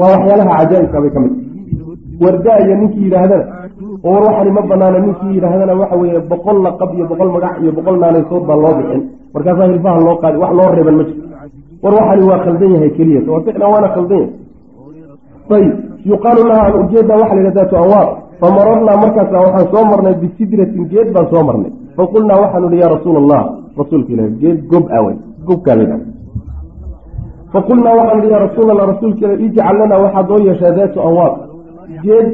waa waxyaalaha cajaa'ibka bay ka mid wardaaya ninkii yidhaahdana oo war waxani ma banaana ninkii yidhaahdana waxa weeye boqol laqab iyo boqol magac iyo boqol naanaysood baa loo bixin. Markaasaa hilfaha loo qaadi wax loo reeban ma jirto. War waxani waa khaldan yahay keliya ficlan waana khaldan yahay. Ayb yuqaalu laha an ujeeda waxa la yidhahda tu anwaar markaasa waxaan soo marnay bisidratin geed baan soo marnay. Faqulnaa waxaanu ihi yaa rasuula allah rasuulka ilahi geed gob awey gobkaa faqulnaa waxaanu ihi yaa rasuul allah rasuulka ilahi ijcal lanaa waxaad noo yeeshaa daatu anwaar geed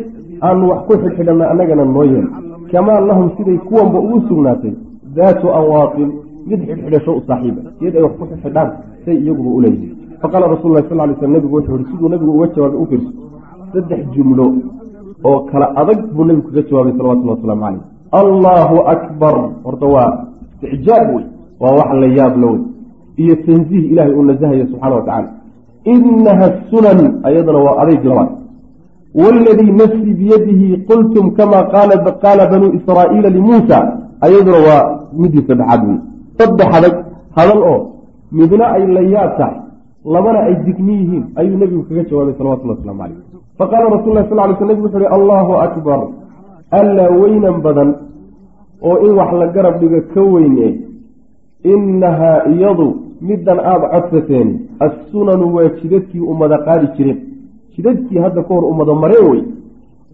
aanu wax ku xidhxidhana annagana noo yeel kamaa lahum siday kuwanba ugu sugnaatay daatu anwaatin mid xidhxidhasho u saaxiiba geed ay wax ku xidxidhaan say iyaguba u leeyihiin faqaala rasul lah sal lay sl nabigu wuxuu yihi siduu nabigu uga jawaabay u fiirso saddex jumlo oo kala adag buu nebigu kaga jawaabay salawatulli wasalaamu caleyh allaahu akbar horta waa isticjaab wey waa wax la yaab la wey iyo tansiih ilaahay uu nasahayo subxana wa tacala inaha sunan ayadana waa adayg labaad waladii nafsii biyadihi qultum kama qaala banuu israa'iila limuusa ayaduna waa midii saddexaad wey saddex adag hadal oo midna ay la yaab tahay labana ay digni yihiin ayuu nebigu kaga jawaabay salawatulli waslamu caleyh faqaala rasul lah sal ly sl nebig wuxu uhi allahu akbar. Allaa weynan badan oo in wax la garab dhigo ka weyne innahaa iyadu middan aada codsateen assunanu waa jidadkii ummada qaadi jireen jidadkii hadda ka hor ummada mareen wey.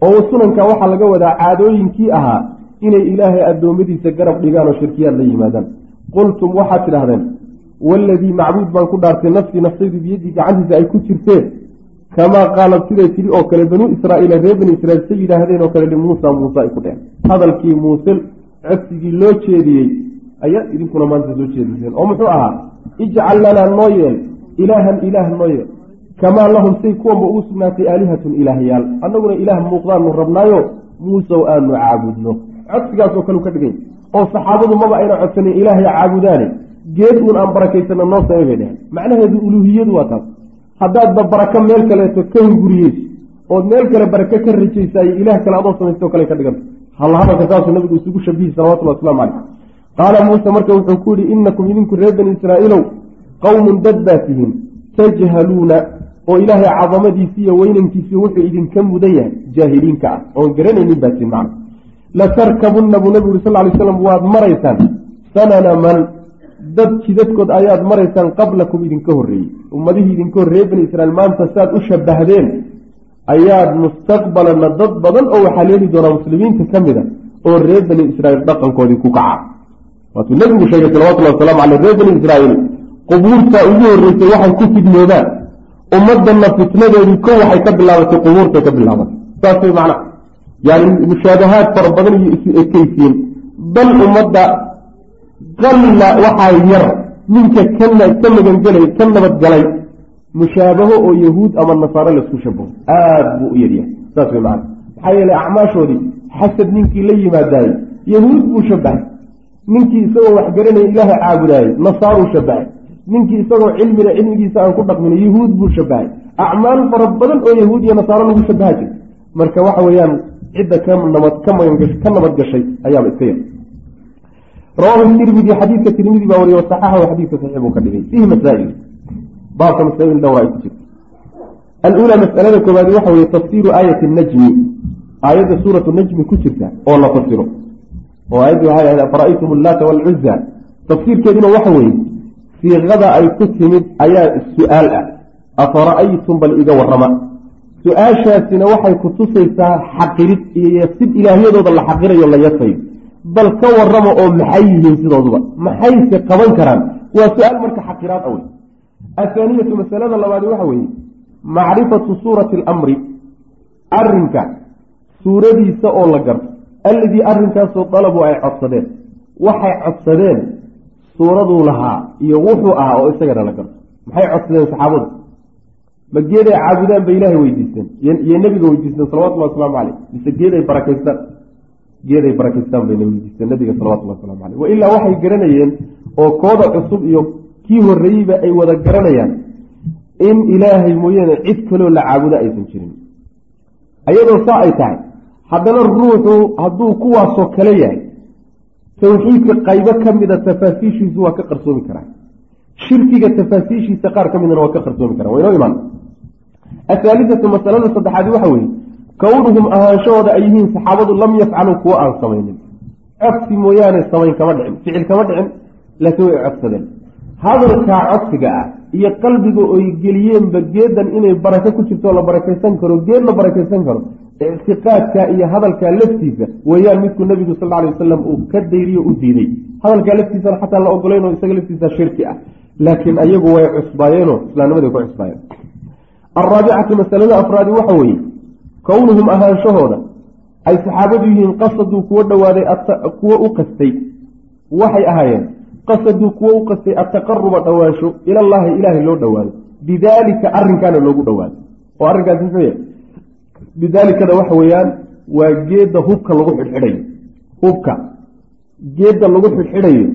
Oo sunanka waxaa laga wadaa caadooyinkii ahaa inay ilaahay addoommadiisa garab dhigaan oo shirkiyaad la yimaadaan. Qultum waxaad tidhahdeen waladii macbuud baan ku dhaartay nafsii naftaydu biyadii gacantiisa ay ku jirteen. Kamaa qaalad siday tidhi oo kale banuu israa'iila reer bani israiil say yidhaahdeen oo kale limuusa muuse ay ku dheheen hadalkii muuse codsigii loo jeediyey ayaad idinkuna maanta soo jeediseen. Oo muxuu ahaa ijcal lanaa noo yeel ilaahan ilaah noo yeel kamaa lahum say kuwanba ugu sugnaatay aalihatun ilaahyaal. Annaguna ilaah muuqdaanu rabnaayo muusow aanu caabudno. Codsigaasoo kale u ka dhigay. Oo saxaabadu maba ayna codsanin ilaahay caabudaane. Geed uun aan barakaysana noo samay bay dheheen macnaheedu uluuhiyadu waa taas. Haddaadba barako meel kaleeto ka hunguriyeyso ood meel kale barako ka rajaysaayo ilaah kale adoo samaysto kale ka dhiganta hallahadalka saasuu nabigu isugu shabihi salawatulli waslamu caleyh qaala muuse marka wuxuu ku yihi inakum idinku reer bani israa'iilow qowmun dad baa tihiin tajhaluuna oo ilaahay cadamadiisi iyo weynankiisii wuxuu idinka mudan yahay jaahiliinka ah. Oon garanaynin baa tihin macna. Latarkabunna buu nabigu uri sal ly slam waad maraysaan. Sanana man dad jidadkood ayaad maraysaan qablakum idinka horreeyey. Ummadihii idinka horreeyey bani israiil maanta saad u shabbahadeen ayaad mustaqbalana dad badan oo waxaa leeli doonaa muslimiinta ka mid a oo reer bani israiil dhaqankoodii ku kaca waatuu nebigu sheegay salawatullahi wasalaamu caleyh reer bani israiil qubuurtaa ugu horreysay waxay ku fidnoodaan ummaddanna fitnadeedii ko waxay ka bilaabatay qubuurtay ka bilaabatay. Saas way macna. Yani mushaabahaad fara badan iyo isu ekeysiin bal ummadda qalla waxaa yar ninka ka magangelay ka nabadgalay mushaabaho oo yahuud ama nasaare la isku shabaho aada buu u yaryahay saas way macana maxaa yeelay acmaashoodii xasad ninkii la yimaadaayey yahuud buu shabahay ninkii isagoo wax garanaya ilaaha caabudaayey nasaaruu shabahay. Ninkii isagoo cilmina cilmigiisa aan ku dhaqmin yahuud buu shabahay. Acmaal fara badan oo yahuud iyo nasaaro lagu shabaha jira marka waxa weeyaan cidda ka nabad gashay ayaaba iska yar. Rawahu tirmidi xadiidka tirmidi baa wariye wasaxaxahu xadiidka saxiix buu ka dhigay. Fiihi masaa'il. Baabka masaa'il dhowra ay ku jirto aluulaa mas'alada koowaad waxa weye tafsiiru aayati najmi. Aayadda suuratu najmi ku jirta oo la fasiro oo aayaddi waxay ahayd afara'aytum allaata waalcuza tafsiirkeeduna waxa weeye siiqada ay ku timid ayaa su'aal ah afara'aytum bal iga warrama su'aashaasina waxay ku tusaysaa xaqirid iyo yasid ilaahyadooda la xaqirayo la yasayo bal ka warrama oo maxay yihiin sidooduba maxayse qaban karaan waa su'aal marka xaqiraad awey athaaniyatu masalada labaadi waxa weeye macrifatu suurati alamri arrinka suuradiisa oo la garto alladii arrinkaasoo dalabu ay codsadeen. Waxay codsadeen suuraduu lahaa iyo wuxuu ahaa oo isagana la garto maxay codsadeen saxaabadu? Ma geeday caabudaan bay ilaahay weydiisteen. Iyo nebiga weydiisteen salawatullahi wasalaamu caleyh mise geeday barakaystaan. Geeday barakaystaan bay weydiisteen nabiga salawatullahi waslamu caleyh wa ilaa waxay garanayeen oo kooda cusub iyo kii horreeyeyba ay wada garanayaan in ilaahay mooyaane cid kaloo la caabudo aysan jirin. Ayadoo saa ay tahay haddana ruuxu hadduu kuwaasoo kale yahay tawxiidka qaybo ka mida tafaasiishiisu waa ka qarsoomi karaa shirkiga tafaasiishiisa qaar ka midana waa ka qarsoomi karaa waynoo imaan. Athaalithatu masalada saddexaad waxa weeye kownuhum ahaanshahooda ay yihiin saxaabadu lam yafcaluu kuwo aan samaynin. Codsi mooyaane samayn kama dhicin ficil kama dhicin laakiin way codsadeen. Hadalkaa codsiga ah iyo qalbiga oy geliyeenba geedan inay barako ku jirto la barakaysan karo geed la barakaysan karo ictiqaadka iyo hadalkaa laftiisa weeyaan midkuu nabigu sal alay wasalam uu ka dayriyo u diiday. Hadalkaa laftiisana xataa la ogolayn oo isaga laftiisa shirki ah. Laakiin ayagu way cusbaayeenoo islaamnimaday ku cusbaayeen. Alraabicatu masalada afraadi waxa weeye kownuhum ahaanshahooda ay saxaabadu yihiin qasaduu kuwo dhowaaday kuwo u qastay waxay ahaayeen qasaduu kuwo u qastay ataqaruba dhowaansho ilallaahi ilaahay loo dhowaado bidaalika arrinkaana loogu dhowaado oo arrinkaas muxuu yahay? Bidaalikada waxa weeyaan waa geedda hubka lagu xidhxidhayo. Hubka. Geedda lagu xidhxidhayo.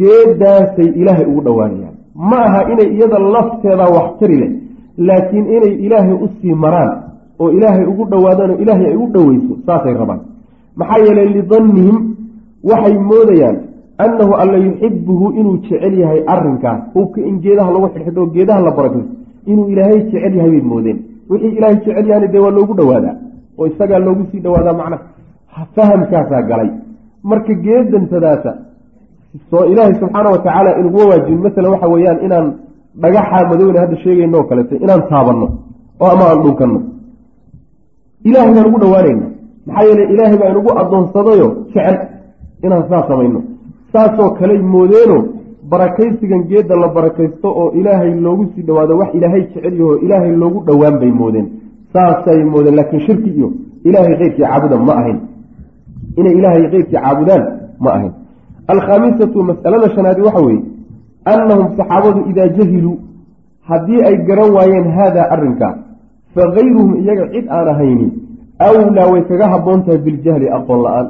Geedaasay ilaahay ugu dhowaanayaan ma aha inay iyada lafteeda wax tari leh laakiin inay ilaahay u sii maraan oo ilaahay ugu dhowaadaan oo ilaahay ay u dhoweyso saasay rabaan. Maxaa yeelay lidannihim waxay moodayaan annahu alla yuxibuhu inuu jecel yahay arrinkaas. Hubka in geedaha lagu xidxidho oo geedaha la barakayso inuu ilaahay jecel yahay bay moodeen. Wixii ilaahay jecel yahayna dee waa loogu dhowaadaa oo isagaa loogu sii dhowaadaa macnaha fahamkaasaa galay. Marka geedantadaasa soo ilaahay subxaana watacaala inuguma waajibin masalan waxa weeyaan inaan dhagaxa madowna hadda sheegayno oo kaleeto inaan taabanno oo ama aan dhunkanno. Ilaahay baan ugu dhowaanayna maxaa yeele ilaahay baa inugu addoonsadayo jecel inaan saa samayno saasoo kaley moodeeno barakaysigan geedda la barakaysto oo ilaahay loogu sii dhawaado wax ilaahay jecel yaho ilaahay loogu dhowaan bay moodeen. Saasay moodeen laakiin shirki iyo ilaahay keyrkii caabuda ma ahayn. Inay ilaahay keyrkii caabudaan ma ahayn. Alkhaamisatu mas'alada shanaadi waxa weeye annahum saxaabadu idaa jahiluu haddii ay garan waayeen haadaa arrinkaa fa kayruhum iyaga cid aan ahayni awlaa way kaga habboon tahay biljahli aqoon la'aan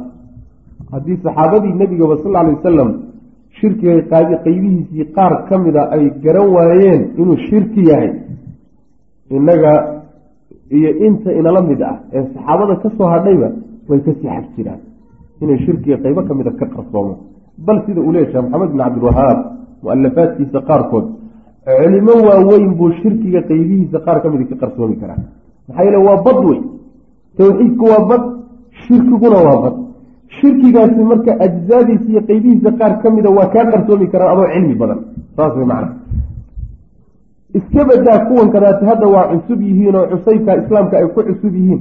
haddii saxaabadii nebigaba sal alay wasalam shirkiga qaybihiisii qaar ka mida ay garan waayeen inuu shirki yahay innaga iyo inta inala mid ah ee saxaabada ka soo hadhayba way ka sixab inay shirkiga qaybo ka mida ka qarsoomo. Bal sida uu sheekh maxamed bin cabdilwahaab mu'alafaadkiisa qaarkood culimo waaweyn buu shirkiga qaybihiisa qaar ka mida ka qarsoomi karaa. Maxaa yeele waa bad wey tawxiidku waa bad shirkiguna waa bad shirkigaasi marka ajzaadiisa iyo qeybihiisa qaar ka mida waa kaa qarsoomi karaan adoo cilmi badan. Saas way macna iska badaa kuwan kadaati hadda waa cusub yihiin oo cusaybka islaamka ay ku cusub yihiin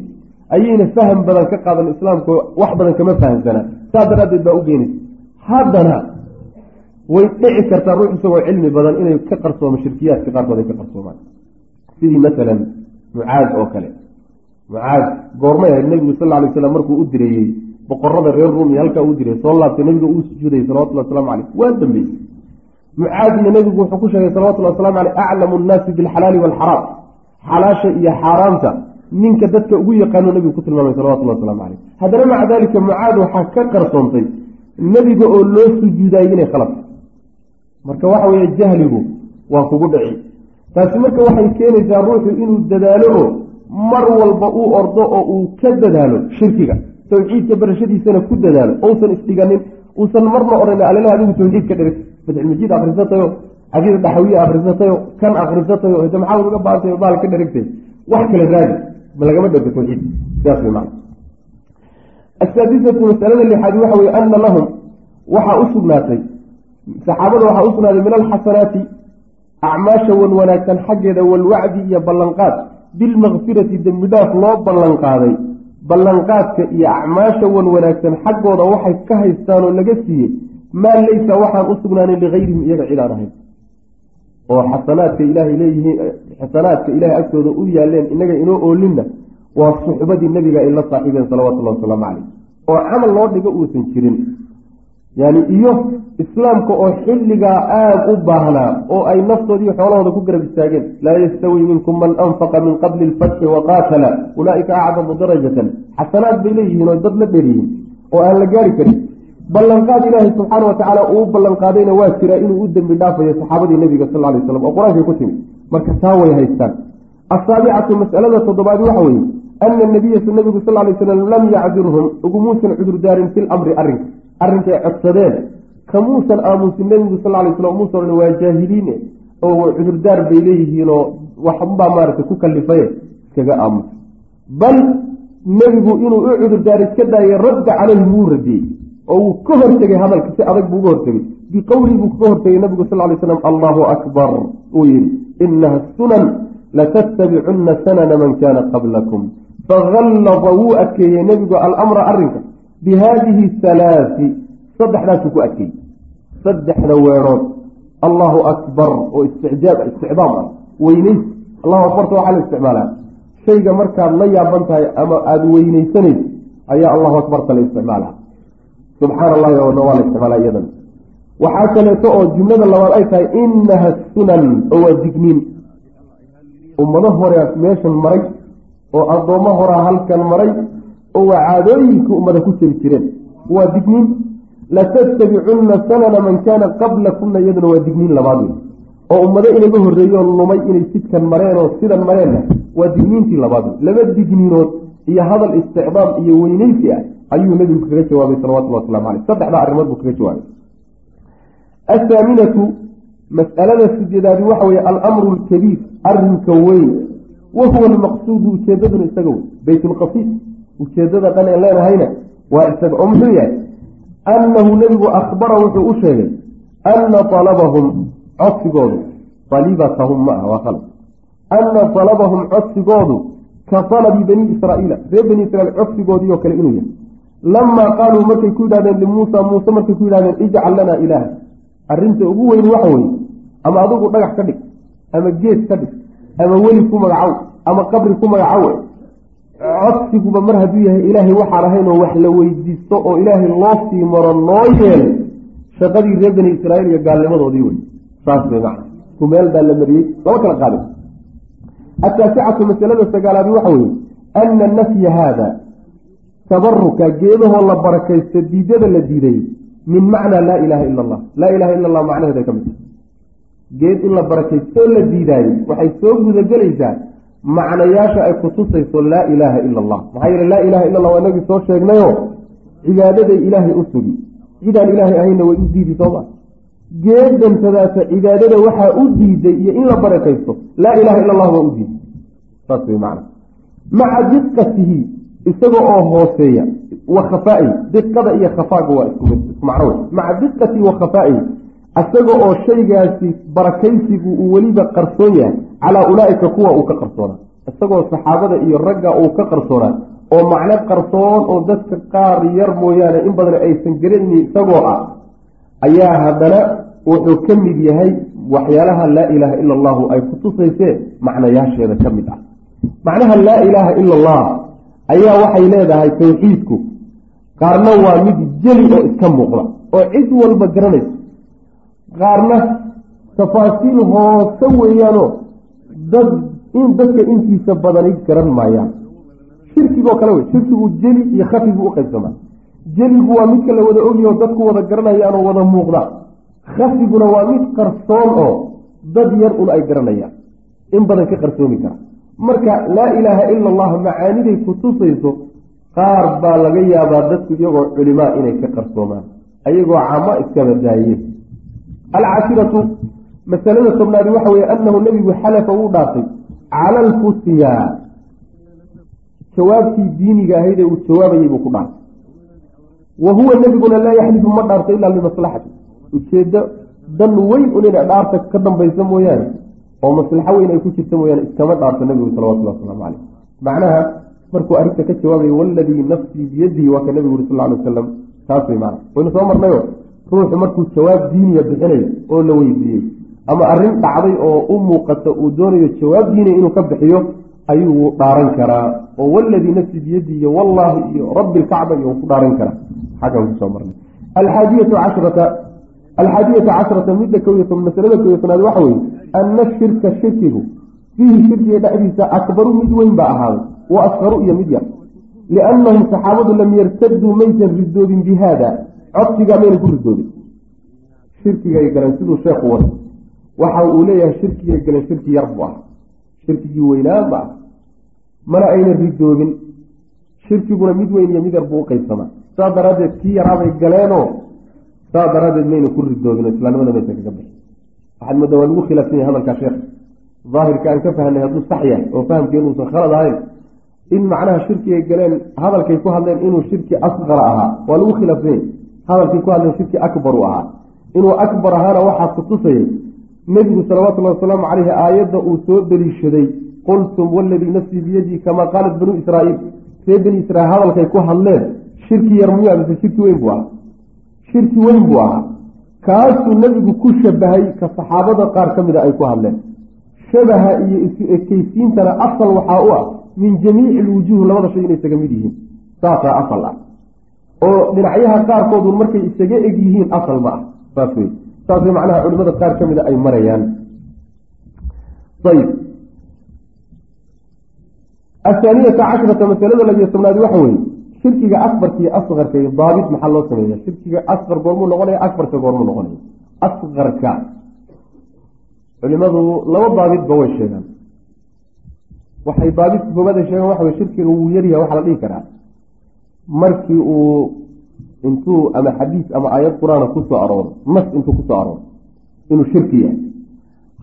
ayayna faham badan ka qaadan islaamka wax badan kama fahamsanaa. Saas daraaddeed baa u geenaysa. Haddana way dhici kartaa ruux isagoo cilmi badan inay ka qarsoomo shirkiyaadka qaarkood ay ka qarsoomaan. Sidii masalan mucaad oo kale. Mucaad goormay ahayd nebigu sal ly slam markuu u direeyey boqorada reer ruumi halkaa uu diray soo laabtay nebiga uu sujuuday salawatulli waslamu caleyh waa dambeysay. Mucaadna nebigu wuxuu ku sheegay salawatullhi waslamu caleyh aclamu nnaasi bilxalaali waalxaraam xalaasha iyo xaaraamta ninka dadka ugu yaqaano nebigu ku tilmaamay salawatullahi waslamu caleyh haddana maca daalika mucaad waxaa ka qarsoontay nebiga oo loo sujuudaayey inay khalad. Marka waxa weeye jahligu waa kugu dhici. Taasi marka waxay keenaysaa ruuxu inuu dadaalo oo mar walba uu ordo oo uu ka dadaalo shirkiga tawxiidka barashadiisana ku dadaalo. Ousan isdhiganin uusan marna odhan alalaha adigu tawxiid ka dhigay fatxulmajiid akrisatayo caqiida dhaxawiye akrisatayo kan akrisatayo maxaad uga baantay baal ka dharigtay. Wax kale raadi. Ma lagama dhego tawxiid. Sidaas way macna asaadisatu masalada lixaadi waxa weye ana lahum waxaa u sugnaatay saxaabada waxaa u min alxasanaati acmaasha wan wanaagsan xaggeeda walwacdi iyo ballanqaad. Bilmakfirati dembi dhaaf loo ballanqaaday ballanqaadka iyo acmaasha wan wanaagsan xaggooda waxay ka haystaan oo laga siiyey maa laysa waxaan u sugnaanin ligayrihim iyaga cid aan ahayn. oo xasanaadka ilaahay leeyihiin xasanaadka ilahay agtooda u yaaleen inaga inoo oolinna waa suxbadii nabiga ay la saaxiibeen salawatullahi wasalaamu caleyh oo camal loo dhigo uusan jirin yani iyo islaamka oo xilligaa aada u baahnaa oo ay naftoodii xoolahooda ku garab istaageen laa yastawi minkum man anfaqa min qabli lfatxi waqaatala ulaaika acdamu darajatan. Xasanaad bay leeyihiin oo dad la dheeryihiin oo aan la gaari karin. Ballanqaad ilaahay subxaana wa tacaala uu ballanqaadayna waa jiraa inuu u dembi dhaafayo saxaabadii nebiga sal lay slam oo qur'aankay ku timi. Marka taa way haystaan. Asaabicatu masalada toddobaad waxa weeye ana nabiya nabigu sal lay slam lam yacdirhum ugumuusan cudurdaarin fi lamri arrinka arrinkay codsadeen kamuusan aamusin nebigu sal lay slam umuusan odhan waa jaahiliine oo cudurdaar bay leeyihiin oo waxbaa maaragtay ku kalifaye iskaga aamus bal nebigu inuu u cudurdaar iska daayay radda caleyhi wuu radiyey oo wuu ka hortegay hadalka si adag buu uga hortegay biqowlii buu kaga hortegay nabigu sal ly slam allahu akbar uu yihi inaha sunan latattabicunna sanana man kana qablakum fagallada wuu adkeeyey nebigu alamra arrinka. Bi haadihi halaasi saddexdaasuu ku adkeeyey. Saddexda weedhood allahu akbar oo isticjaab isticdaam ah. Weyneys. Allahu akbarta waxaa la isticmaalaa. Shayga markaad la yaaban tahay ama aada weyneysanayso ayaa allahu akbarta la isticmaalaa. Subxaana allahi oona waa la isticmaalaa iyadan. Waxaa kaleeto oo jumlada labaad ay tahay inaha sunan oo waa digniin. Ummado hore meeshan maray oo addoommo horaa halkan maray oo waa caadooyinka ummada ku jiri jireen. Waa digniin. Latattabicunna sanana man kaana qablakunna iyaduna waa digniin labaad wey oo ummado inaga horreeyo lumay inay sidkan mareen oo sidan mareenna waa digniintii labaad wey laba digniinood iyo hadal isticdaam iyo weyneysi ah ayuu nebigu kaga jawaabay salawatullhi waslamu caleyh saddexdaa arrimood buu kaga jawaabay. Athaaminatu mas'alada sideedaadi waxa weeye alamru alkabiir arrinka weyn wa huwa almaqsuudu ujeedaduna isaga wey baytulqasiid ujeedada dhan een leenahayna waa isaga oo muxuu yahay annahu nebigu akhbara wuxuu u sheegay anna alabahum codsigoodu alibatahum ma ah waa khalad anna alabahum codsigoodu ka talabi bani israa'iila reer bani israiil codsigoodii oo kale inuu yahay lamaa qaaluu markay ku yidhahdeen limuusa muuse markay ku yidhahdeen ijcal lanaa ilaaha arrinta ugu weyn waxa weeye ama adigu dhagax ka dhig ama geed ka dhig ama weli ku magacow ama qabri ku magacow. Codsiguba mar hadduu yahay ilaahay waxaan ahaynoo wax la weydiisto oo ilaahay loo sii maro loo yeelay shaqadii reer bani israaiil iyo gaalnimadoodii wey. Saas bay macna. Ku meel baa la mariyey lama kala qaadin. Ataasicatu masalada sagaalaadi waxa weeye ana nafya haada tabaruka geedahoo la barakaysto diidada la diiday min macnaa laa ilaaha ila allah. Laa ilaha ila allah macnaheeda ka mid geed in la barakaystoo la diidaayey waxay soo gudagelaysaa macnayaasha ay kutusayso laa ilaaha ila allah maxaa yeele laa ilaha ila allah waa inagii soo sheegnayo cibaadaday ilaahay u sugi cidaan ilaahay ahayna way u diidi sooma. Geedantadaasa cibaadada waxaa u diiday iyo in la barakaysto laa ilaha ila allah waa u diiday saas wey macna. Maca diqatihi isaga oo hooseeya wa diqada iyo khafaaga waa isku macno wey maca diqatihi wa khafaa'ihi oo shaygaasi barakaysigu uu weliba qarsoon yahay calaa ulaa'ika kuwa uu ka qarsoonaa isagoo saxaabada iyo ragga uu ka qarsoonaa oo macno qarsoon oo dadka qaar yar mooyaane in badan aysan garanaynin isagoo ah ayaa haddana wuxuu ka mid yahay waxyaalaha laa ilaaha ila allahu ay kutusaysee macnayaasheeda ka mid ah. Macnaha laa ilaaha ila allah ayaa waxay leedahay tawxiidku qaarna waa mid jeli oo iska muuqda oo cid walba garanaysa. Qaarna tafaasiil hoose weeyaanoo dad in dadka intiisa badani garan maayaan. Shirkigoo kale wey shirkigu jeli iyo khafi buu u qaybsamaa. Jeligu waa midka la wada ogyaho dadku wada garanayaanoo wada muuqda. Khafiguna waa mid qarsoon oo dad yar un ay garanayaan. In badan ka qarsoomi kara. Marka laa ilaaha ila allah macaaniday kutusayso qaar baa laga yaabaa dadku iyagoo culimaa inay ka qarsoomaan ayagoo camo iskaba daayeen alcashiratu masalada tobnaadi waxa weye annahu nebigu xalafa wuu dhaartay cala alfutya jawaabtii diiniga ahayd ee uu jawaabayay buu ku dhaartay wa huwa nebiguna laa yaxlifu ma dhaarto ilaa limaslaxati. Ujeedo dan weyn un ina dhaarta ka dambaysa mooyaane oo maslaxo weyn ay ku jirta mooyaane iskama dhaarto nebigu salawatullah wasalaamu caleyh macnaha markuu arrinta ka jawaabaya waladii nafsii biyadihi waa ka nebigu uri sal ly wasalam taas way macna waynu soo marnayo ruuxu markuu jawaab diiniya bixinayo oo la weydiiyey ama arrin dhacday oo u muuqata uu doonayo jawaab diiniya inuu ka bixiyo ayuu dhaaran karaa. Oo waladii nafsi biyadi iyo wallaahi iyo rabbi lkacba iyo ku dhaaran karaa. Xaggan ku soo marnay. Alxaadiyatu cashrata alxaadiyata cashrata midda toban masalada kow iyo tobnaad waxa weye ana shirka shirkigu fiihi shirkiga dhexdiisa akbaru mid weyn baa ahaaday wa asqaru iyo mid yar. Liannahum saxaabadu lam yartaduu maysan ridoobin bi haada codsigaa mayna ku ridoobin shirkigay galeen siduu sheekhu wada waxa uu leeyahay shirkigay galeen shirki yar buu ah. Shirkigii weynaan ba mana ayna ridoobin shirkiguna mid weyn iyo mid yar buu u qeybsamaa saa daraaddeed kii yaraabay galeenoo saa daraaddeed mayna ku ridoobin oo islaamnimada maysan kaga bixin waxaad moodaa waa lagu khilaafsan yahay hadalkaa sheekh. Daahirka aan ka fahnay hadduu sax yahay oo fahamkeenu uusan khalad ahayn in macnaha shirki ay galeen hadalkay ku hadleen inuu shirki asqara ahaa. Waa lagu khilaafsanya hadalkay ku hadleen shirki akbar u ahaa. Inuu akbar ahaana waxaa kutusayay nebigu salawatullahi wasalaamu caleyhi aayadda uu soo deliishaday qultum waladii nafsii biyadii kamaa qaalat banuu israaiil. Ree bani israiil hadalkay ku hadleen? Shirki yar muyuu mise shirki weyn buu ahaa? Shirki weyn buu ahaa. Kaasuu nebigu ku shabahay ka saxaabada qaar ka mida ay ku hadleen. Shabaha iyo isu ekeysiintana asal waxaa u ah min jamiici lwujuuh labada shay inay isaga mid yihiin. Saasaa asal ah. Oo dhinacyaha qaarkoodun markay isaga eg yihiin asal ma ah. Saas wey saasay macnaha culimada qaar ka mida ay marayaan. Ayb athaaniyata cashrata masalada labiyo tobnaadi waxa weeye shirkiga asbarka iyo asqarka iyo daabit maxaa loo sameeya shirkiga asqar goormuu noqonaya akbarka goormuu noqonaya. Asqarka. Culimadu laba daabitba way sheegaan. Waxay daabidka koobaad ay sheegaan waxa wey shirkiga wuu yaryaha waxaa la dhihi karaa. Markii uu intuu ama xadiis ama aayad qur'aana ku soo arooro nas intuu ku soo arooro inuu shirki yahay.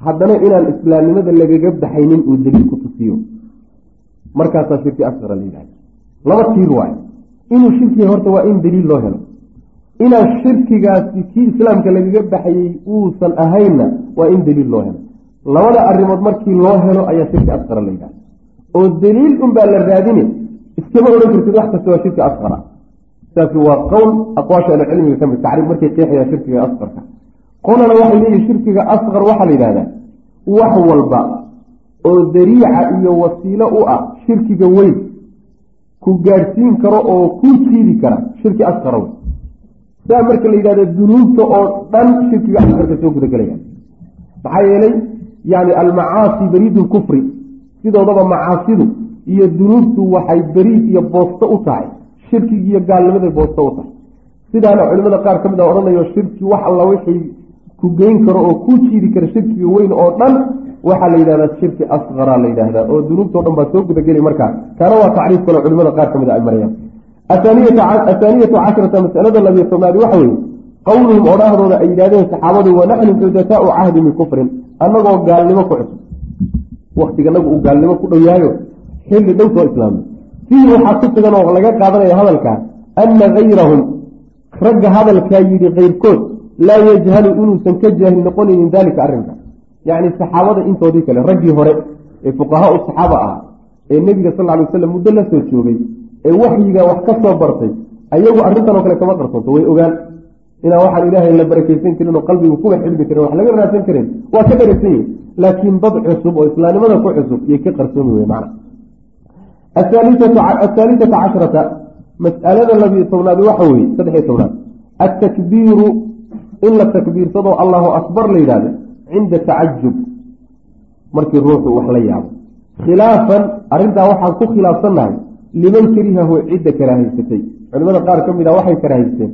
Haddana inaan islaamnimada lagaga baxaynin uu daliil ku tusiyo. Markaasaa shirki asqara la yidhahda laba tiir waay inuu shirki yahay horta waa in daliil loo helo. Inaan shirkigaasi kii islaamka lagaga baxayey uusan ahaynna waa in daliil loo helo. Labada arrimood markii loo helo ayaa shirki asqara la yidhahda oo daliil unbaa la raadine iskama odhan kartid wax kasta waa shirki asqara saasi waa qowl aqwaasha ahlucilmiga ka mid tacriif markay qeexayaan shirkiga asqarka. Qolana waxay leeyihiin shirkiga asqar waxaa la yidhahdaa wax walba oo dariica iyo wasiilo u ah shirkiga weyn ku gaadhsiin karo oo ku jiidi kara shirki asqara wey saa marka la yidhahda dunuubta oo dhan shirkiga asqarka soo gudagelaya maxaa yeelay yani almacaasi bariid lkufri sidoodaba macaasidu iyo dunuubtu waxay beriid iyo boosto u tahay shirkigi iyo gaalnimaday boosto u tahay sidaana culimada qaar ka mid a odhanayo shirki wax alla wixii ku geyn karo oo ku jiidi kara shirkiga weyn oo dhan waxaa la yidhahdaa shirki asqara la yidhahdaa oo dunuubtao dhan baa soo gudageli markaa kaana waa tacriif kale culimada qaar ka mid a ay marayaan. Athaaniyatu cashrata masalada labiyo tobnaadi waxa weeye qowluhum odhaahdooda ay yidhahdeen saxaabadu wanaxnu xudasaau cahdi min kufrin annagoo gaalnimo ku cusub. Waktiganagu uu gaalnimo ku dhow yahayo xilli dhow soo islaamay fiihi waxaa ku sugan oo laga qaadanaya hadalkaa anna gayrahum ragga hadalkaa yidhi keyrkood laa yajhalu inuusan ka jaahil noqonaynin daalika arrinka. Yacni saxaabada intoodii kale raggii hore ee fuqahaa u saxaaba ah ee nebiga sal ly waslam muddo la soo joogay ee waxyiga wax ka soo bartay ayagu arrintan oo kale kama qarsoonto way ogaan. Inaan waxaan ilaahay la barakeysan karin oo qalbigu kuga xidhmi karin wax laga raadsan karin waa ka dharagsan yihi laakiin dad cusub oo islaamnimada ku cusub iyo ka qarsoomi wey macna athaalithata cashrata mas'alada labiyo tobnaad waxa weeye saddexiyo tobnaad attakbiiru in la takbiirsado allahu akbar la yidhahdo cinda tacajub markii ruuxu wax la yaabo khilaafan arrintaa waxaan ku khilaafsannahay liman karihahu cidda karaahaysatay culimada qaar ka mid a waxay karaahaysteen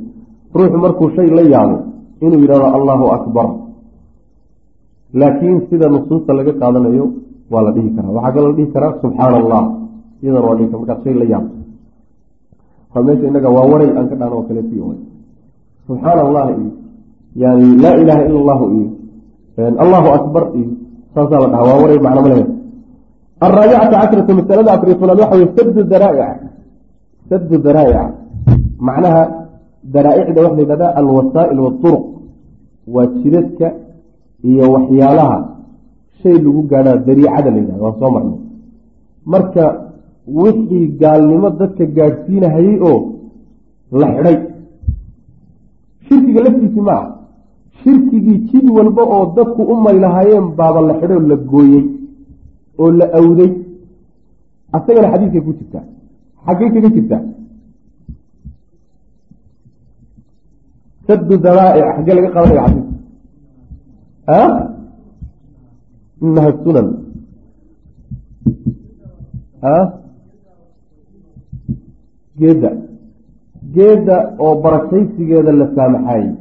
ruuxu markuu shay la yaabo inuu yidhahdo allahu akbar laakiin sida nusuusta laga qaadanayo waa la dhihi karaa waxaa kaloo la dhihi karaa subxaana allah iyadana waa dhihi kara markaad shay la yaabto waa meesha innaga waa waray aan ka dhaano oo kaleeto iyo subxaana allah iyo yani laa ilaaha ila allahu iyo allahu akbar iyo saasaa la dhahaa waa waray macno malehe alraabicata cashrata masalada afariyo tobnaad waxa weye saddu daraa'ica saddu daraa'ica macnaha daraaicda waxa la yidhahdaa alwasaa'il waaduruq waa jidadka iyo waxyaalaha shay lagu gaadhaa dariicada la yidhahda waan soo marnay. Marka wixii gaalnimo dadka gaadhsiinahayey oo la xidhay. Shirkiga laftiisi ma ah shirkigii jid walba oo dadku u maylahaayeen baaba la xidhay oo la gooyey oo la awday. Asagana xadiiskay ku jirtaa xaggay kaga jirtaa sadu daraa'ic xaggee laga qaadanayo xadiis inaha sunan geedda. Geedda oo barakaysigeeda la saamaxaayey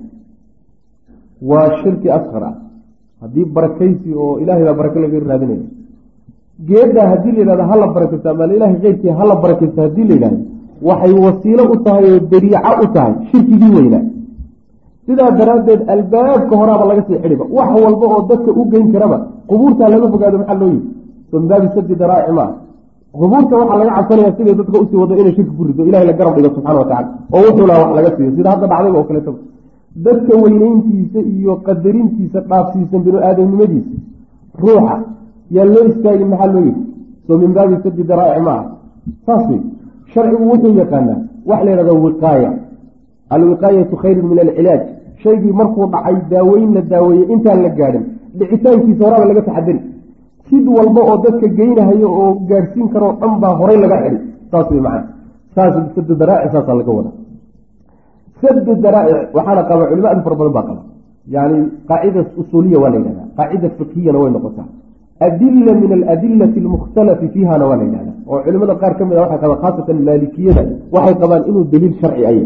waa shirki asqar ah. Haddii barakaysi oo ilahay baa barake laga raadinaya. Geedda haddii la yidhahdo hala barakaysto ama ilahay keyrkii hala barakaysto haddii la yidhahdo waxay wasiilo u tahay oo dariico u tahay. Shirkigii weynaa sidaa daraaddeed albaabka horaaba laga sii xidhiba wax walba oo dadka u geyn karaba qubuurtaa laga fogaado maxaa loo yihi so min baabi sadi daraa'ici maa qubuurta waxaa laga cabsanaya siday dadka u sii wado inay shirki ku rido ilahay la garab dhigo subxana wa tacala oo wuxuu laha wax laga siiyo sida hadda dhacdayba oo kaleetaba dadka weyneyntiisa iyo qadarintiisa dhaafsiisan binu aadamnimadiisa ruuxa yaa loo istaagin maxaa loo yihi soo min baabi sadi daraa'ici ma ah saas wey sharcigu wuxuu yaqaanaa waxa la yhahda wiqaaya. Alwiqaayatu khayrun min alcilaaj. Shaygii markuu dhacay daaweyn la daaweeyey intaan la gaadhin dhicitaankiisa horaaba laga taxadari sid walba oo dadka geynahayo oo gaadhsiin karoo dhan baa horay laga xidhi saas wey macana saas sadu daraa'ic saasaa laga wada sadu daraa'ic waxaana qaba culimo aad fara badan baa qaba. Yani qaacida usuuliya waa la yidhahda qaacida fikhiyana way noqotaa. Adila min aladilati almukhtalafi fiihana waa la yidhahda oo culimada qaar ka mid a waxay qabaan khaasatan maalikiyada waxay qabaan inuu daliil sharci aya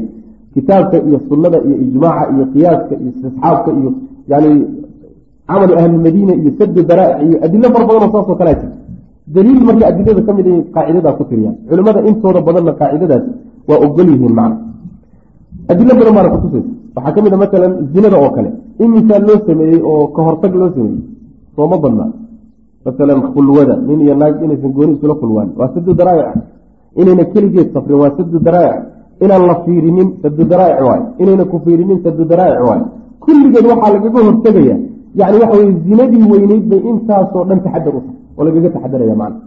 kitaabka iyo sunnada iyo ijmaaca iyo qiyaaska iyo istisxaabka iyo yani camali ahlilmadiina iyo sadu daraa'ic iyo adilo fara badanoo saasoo kalea jirta daliil marka adilada ka mid ay qaacidadaa ku tiriyaan culimada intooda badanna qaacidadaas waa ogol yihiin macna adilo badan baana kutusaysa waxaa ka mid a masalan zinada oo kale in misaal loo sameeyey oo ka hortag loo sameeyey sooma badnaa masalan khulwada nin iyo naag inaysan gooni isula khulwaan waa sadu daraa'ic inayna keligeed safrin waa sadu daraa'ic inaan la fiirinin sadu daraa'ic waay inayna ku fiirinin sadu daraa'ic waay kulligeed waxaa lagaga hortegaya yani waxa weye zinadii weyneyd bay intaasoo dhan taxadar u tahay oo lagaga taxadaraya macna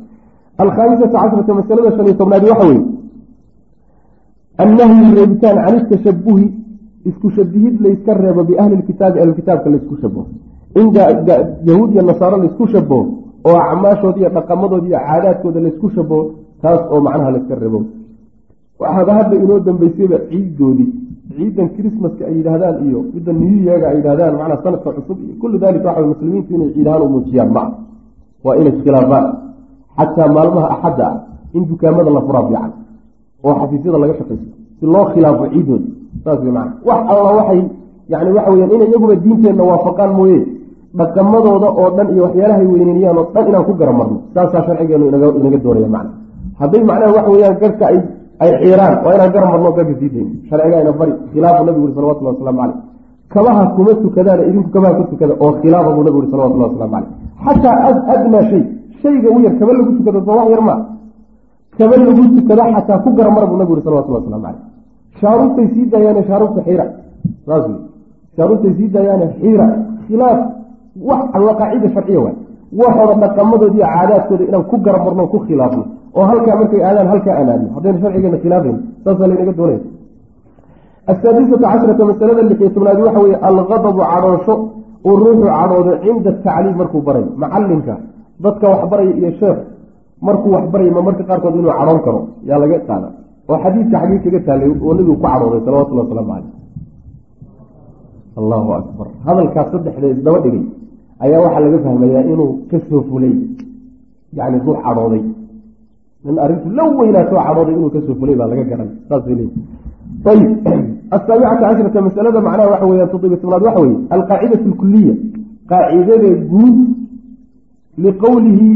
alkhaamisata cashrata masalada shan iyo tobnaadi waxa weye annahyu reebitaan can itashabuhi isku shabihid layska reebo biahli lkitaabi ahlulkitaabka laysku shabaho in yahuud iyo nasaaro laysku shabaho oo acmaashooda iyo dhaqamadooda iyo caadaadkooda laysku shabaho taas oo macnaha layska reebo waxaaba hadda inoo dambeysayba ciidoodii ciidan chrismaska ay yidhaahdaan iyo midda new yeega ay yidhahdaan macnaa sanadka cusub iyo kullu dalika waxa muslimiintu inay ciidahaan u muujiyaan maa waa inay iskhilaafaan xataa maalmaha axadda ah in dukaamada la furaa fiican oo xafiisyada laga shaqaysto si loo khilaafo ciidooda saas wey macana wax alla waxay yani waxa weyaan in iyaguba diinteenna waafaqaan mooye. Dhaqamadooda oo dhan iyo waxyaalahay weyneynayaan oo dhan inaan ku garamarno. Saasaa sharcigeenu inaga doonaya macna hadday macnaha waxa weyaan garhka ay ay xiiraan waa inaan garab marno garka sii dayn sharcigaayna bari khilaafu nabigu uri salawatullah waslamu caleyh kabaha kuma tukadaana idinku kabaha ku tukada oo khilaafa buu nabigu uri salawatullah waslamu caleyh xataa adnaa shay shayga u yar kaba lagu tukado soo wax yar maa kaba lagu tukada xataa ku garamara buu nabigu uri salawatullah waslamu caleyh shaaruurtay sii daayaane shaaruurta xiira. Saas wey shaaruurtay sii daayaane xiira. Khilaaf wax waa qaacida sharciya waay. Waxooda dhaqamadooda iyo caadaadkooda inaan ku garab marno ku khilaafno oo halkaa markay aadaan halkaa aan aadno haddayna sharcigeena khilaafayn saasaa laynaga doonaya asaadisata cashrata masalada lixiyo tobnaadi waxa weye alqadabu cadhoosho uu ruuxu cadhoodo cinda tacliim markuu barayo macalinka dadka waxbaraya iyo sheekh markuu waxbaraya ma marka qaarkood inuu cadhoon karo yaa laga qaada. Oo xadiidka xagii kaga taalay oo nebigu ku cadhooday salawatullah wasalaamu caleyh allahu akbar. Hadalkaas saddexda isdaba dhigay ayaa waxaa laga fahmayaa inuu ka soo fulay yani ruux cadhooday in arrintu la weynaatoo cadhooday inuu ka soo fulay baa laga garan. Asaabicata cashrata masalada macnaha waxa weyaan toddobiy tobnaad waxa weye alqaacidatu alkuliya qaacidada guud liqowlihi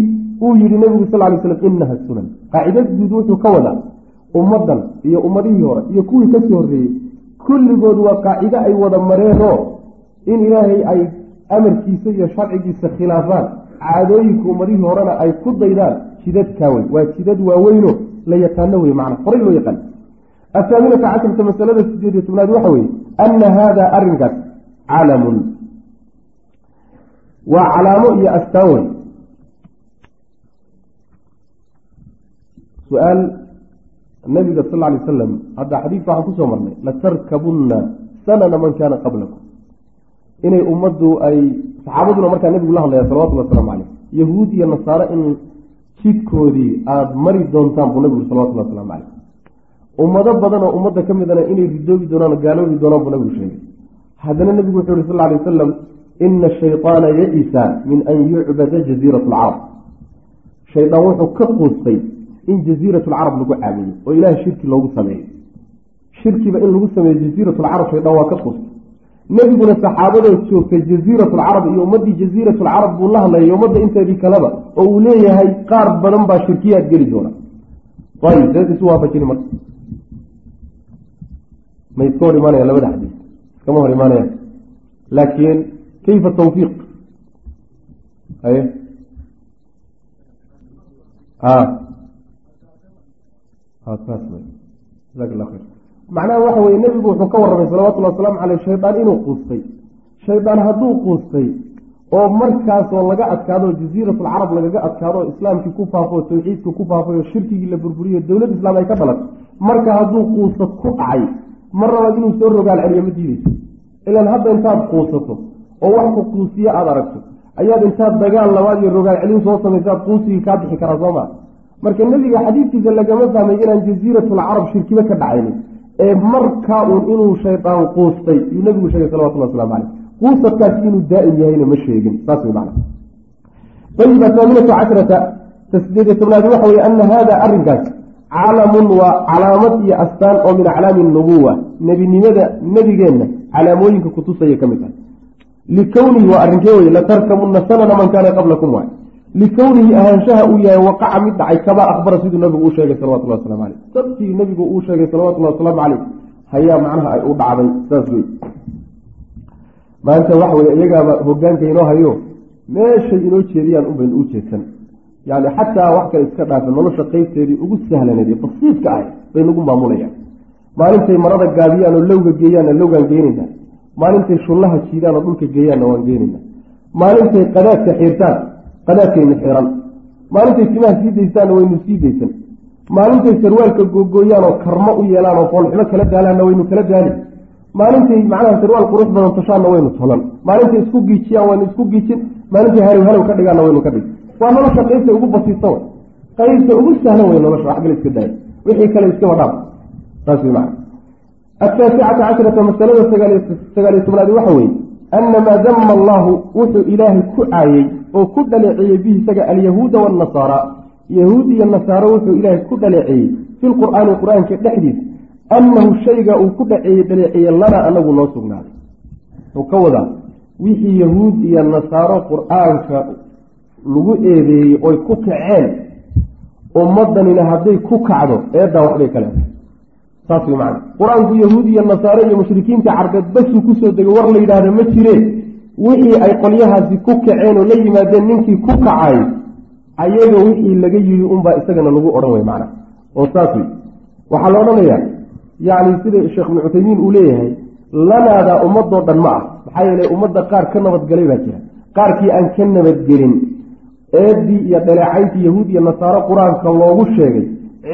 uu yihi nabigu sal lay slam inaha sunan. Qaacidada guud wuxuu ka wadaa ummadan iyo ummadihii hore iyo kuwii ka sii horreeyey. Kulligood waa qaacido ay wada mareenoo in ilaahay ay amarkiisa iyo sharcigiisa khilaafaan. Caadooyinka ummadihii horena ay ku daydaan jidadkaa wey waa jidad waaweyno la yaqaano wey macna horay loo yaqaan. Athaaminata cashrata masalada sideed iyo tobnaad waxa weeye ana haada arrinkaas calamun. Waa calaamo iyo astaan. Wey su'aal nabiga sal lay wasalam hadda xadiidka waxaan ku soo marnay latarkabunna sanana man kaana qablakum. Inay ummaddu ay saxaabaduna markaa nabigu la hadlaya salawatulli waslamu caleyh yahuud iyo nasaare in jidkoodii aada mari doontaan buu nabigu salawatulli waslamu caleyh ummado badan oo ummadda ka midana inay ridoobi doonaan gaaloobi doonaan buu nabigu sheegay. Haddana nebigu wuxuu yihi sal ly wasalam ina shayطaana ya-isa min an yucbada jaziirat alcarab shaydaan wuxuu ka quustay in jaziirat lcarab lagu caabudo oo ilahay shirki loogu sameeyo shirkiba in lagu sameeyo jaziirat lcarab shaydaan waa ka quustay nebiguna saxaabadoo joogtay jaziirat lcarab iyo ummaddii jaziirat lcarab buu la hadlayay ummadda inteedii kaleba oo uu leeyahay qaar badan baa shirkiyaad geli doona. Ayib seed isu waafajini marka. Ma iska hor imaanaya labada xadiis iskama hor imaanaya. Laakiin kayfa tawfiiq? Haye? A macnaha waxa weye nebigu wuxuu ka warramay salawatullhi wasalaamu caleyh shaydaan inuu quustay. Shaydaan hadduu quustay oo markaasoo laga adkaado jaziiratulcarab lagaga adkaado islaamkii ku faafo tawxiidkii ku faafay oo shirkigii la burburiyo dowlad islaam ay ka dhalatay marka hadduu quusad ku dhacay mar labaad inuu soo rogaal celiyo ma diideyso ilaan hadda intaad quusato oo wax ku quusiye aada aragto ayaad intaad dagaal labaad iyo rogaal celin soo samaysaad quusigii kaa bixi karaa soo maa marka nebiga xadiidkiisa lagama fahmay inaan jaziiratulcarab shirkiba ka dhacaynin ee markaa uun inuu shaydaan quustay yuu nebigu sheegay salawatullah waslamu caleyh quusadkaasi inuu daa'im yahayna ma sheegin saas wey macna ayiba haaminatu cashrata tasdeediy tobnaad waxa weye ana hada arrinkaas calamun waa calaamad iyo astaan oo min aclaami nubuwa nebinimada nebigeenna calaamooyinka kutusaya ka mid tahay likownihi waa arrinkee weye latarkabunna sanana man kaana qablakum waay likownihi ahaanshaha uu yahay waqaca mid dhacay kamaa akhbara siduu nabigu uu sheegay salawatullah waslamu caleyh dadkii nebigu uu sheegay salawatullahi wasalaamu caleyh hayaa macnaha ay u dhacday saas wey maanta waxa weye iyagaaba hogaanka inoo hayo meeshay inoo jeediyaan unbaynu u jeedsan yani xataa wax kale iska dhaafa nolosha qeybteedii ugu sahlaneed ee basiidka ahay bay nagu maamulayaan maalintay marada gaabiyaan oo lowga geeyaanna lowgaan geenayna maalintay shullaha jiidaan oo dhulka geeyaanna waan geenayna maalintay qadaadka xiirtaan qadaadkaynu xiran. Maalintay timaha sii daystaanna waynu sii daysan. Maalintay sarwaalka googooyaan oo karmo u yeelaan oo foolxumo kala daalaanna waynu kala daali maalintay macnaha sarwaal qurux badan toshaanna waynu tolan. Maalintay isku giijiyaan waynu isku giijin. Maalintay halow halow ka dhigaanna waynu ka dhig. Waa nolosha qeybta ugu basiisa w qeybta ugu sahlan wey nolosha wax kale iska daaya wixii kale iskaba dhaaf saas wey macana ataasicata casharata masalada sagaaliyo tobnaadi waxa weeye anamaa dama allahu wuxuu ilaahay ku caayey oo ku dhaleeceeyey bihi isaga alyahuuda waannasaara yahuud iyo nasaaro wuxuu ilaahay ku dhaleeceeyey fi lqur'aani qur'aanka dhexdiisa annahu shayga uu ku dhaceeye dhaleeceeye lanaa anagu noo sugnaaday wuxuu ka wadaa wixii yahuud iyo nasaaro qur'aanka lagu eedeeyey oy ku kaceen ummaddanina hadday ku kacdo eeddaa waxbay kale. Saas way qur'aanku yahuud iyo nasaare iyo mushrikiinta carbeed basuu ku soo degay war la yidhaahda ma jireen wixii ay qolyahaasi ku kaceen oo la yimaadeen ninkii ku kacay ayaga wixii laga yidhi unbaa isagana lagu odhan way macna oo saas wey waxaa la odhanayaa yacni sida sheekh ibnu cuthaymiin uu leeyahay lanaadaa ummadoo dhan ma ah. Maxaa yeele ummadda qaar ka nabadgalay baa jira. Qaarkii aan ka nabadgelin eeddii iyo dhaleecayntii yahuud iyo nasaaro qur'aanka loogu sheegay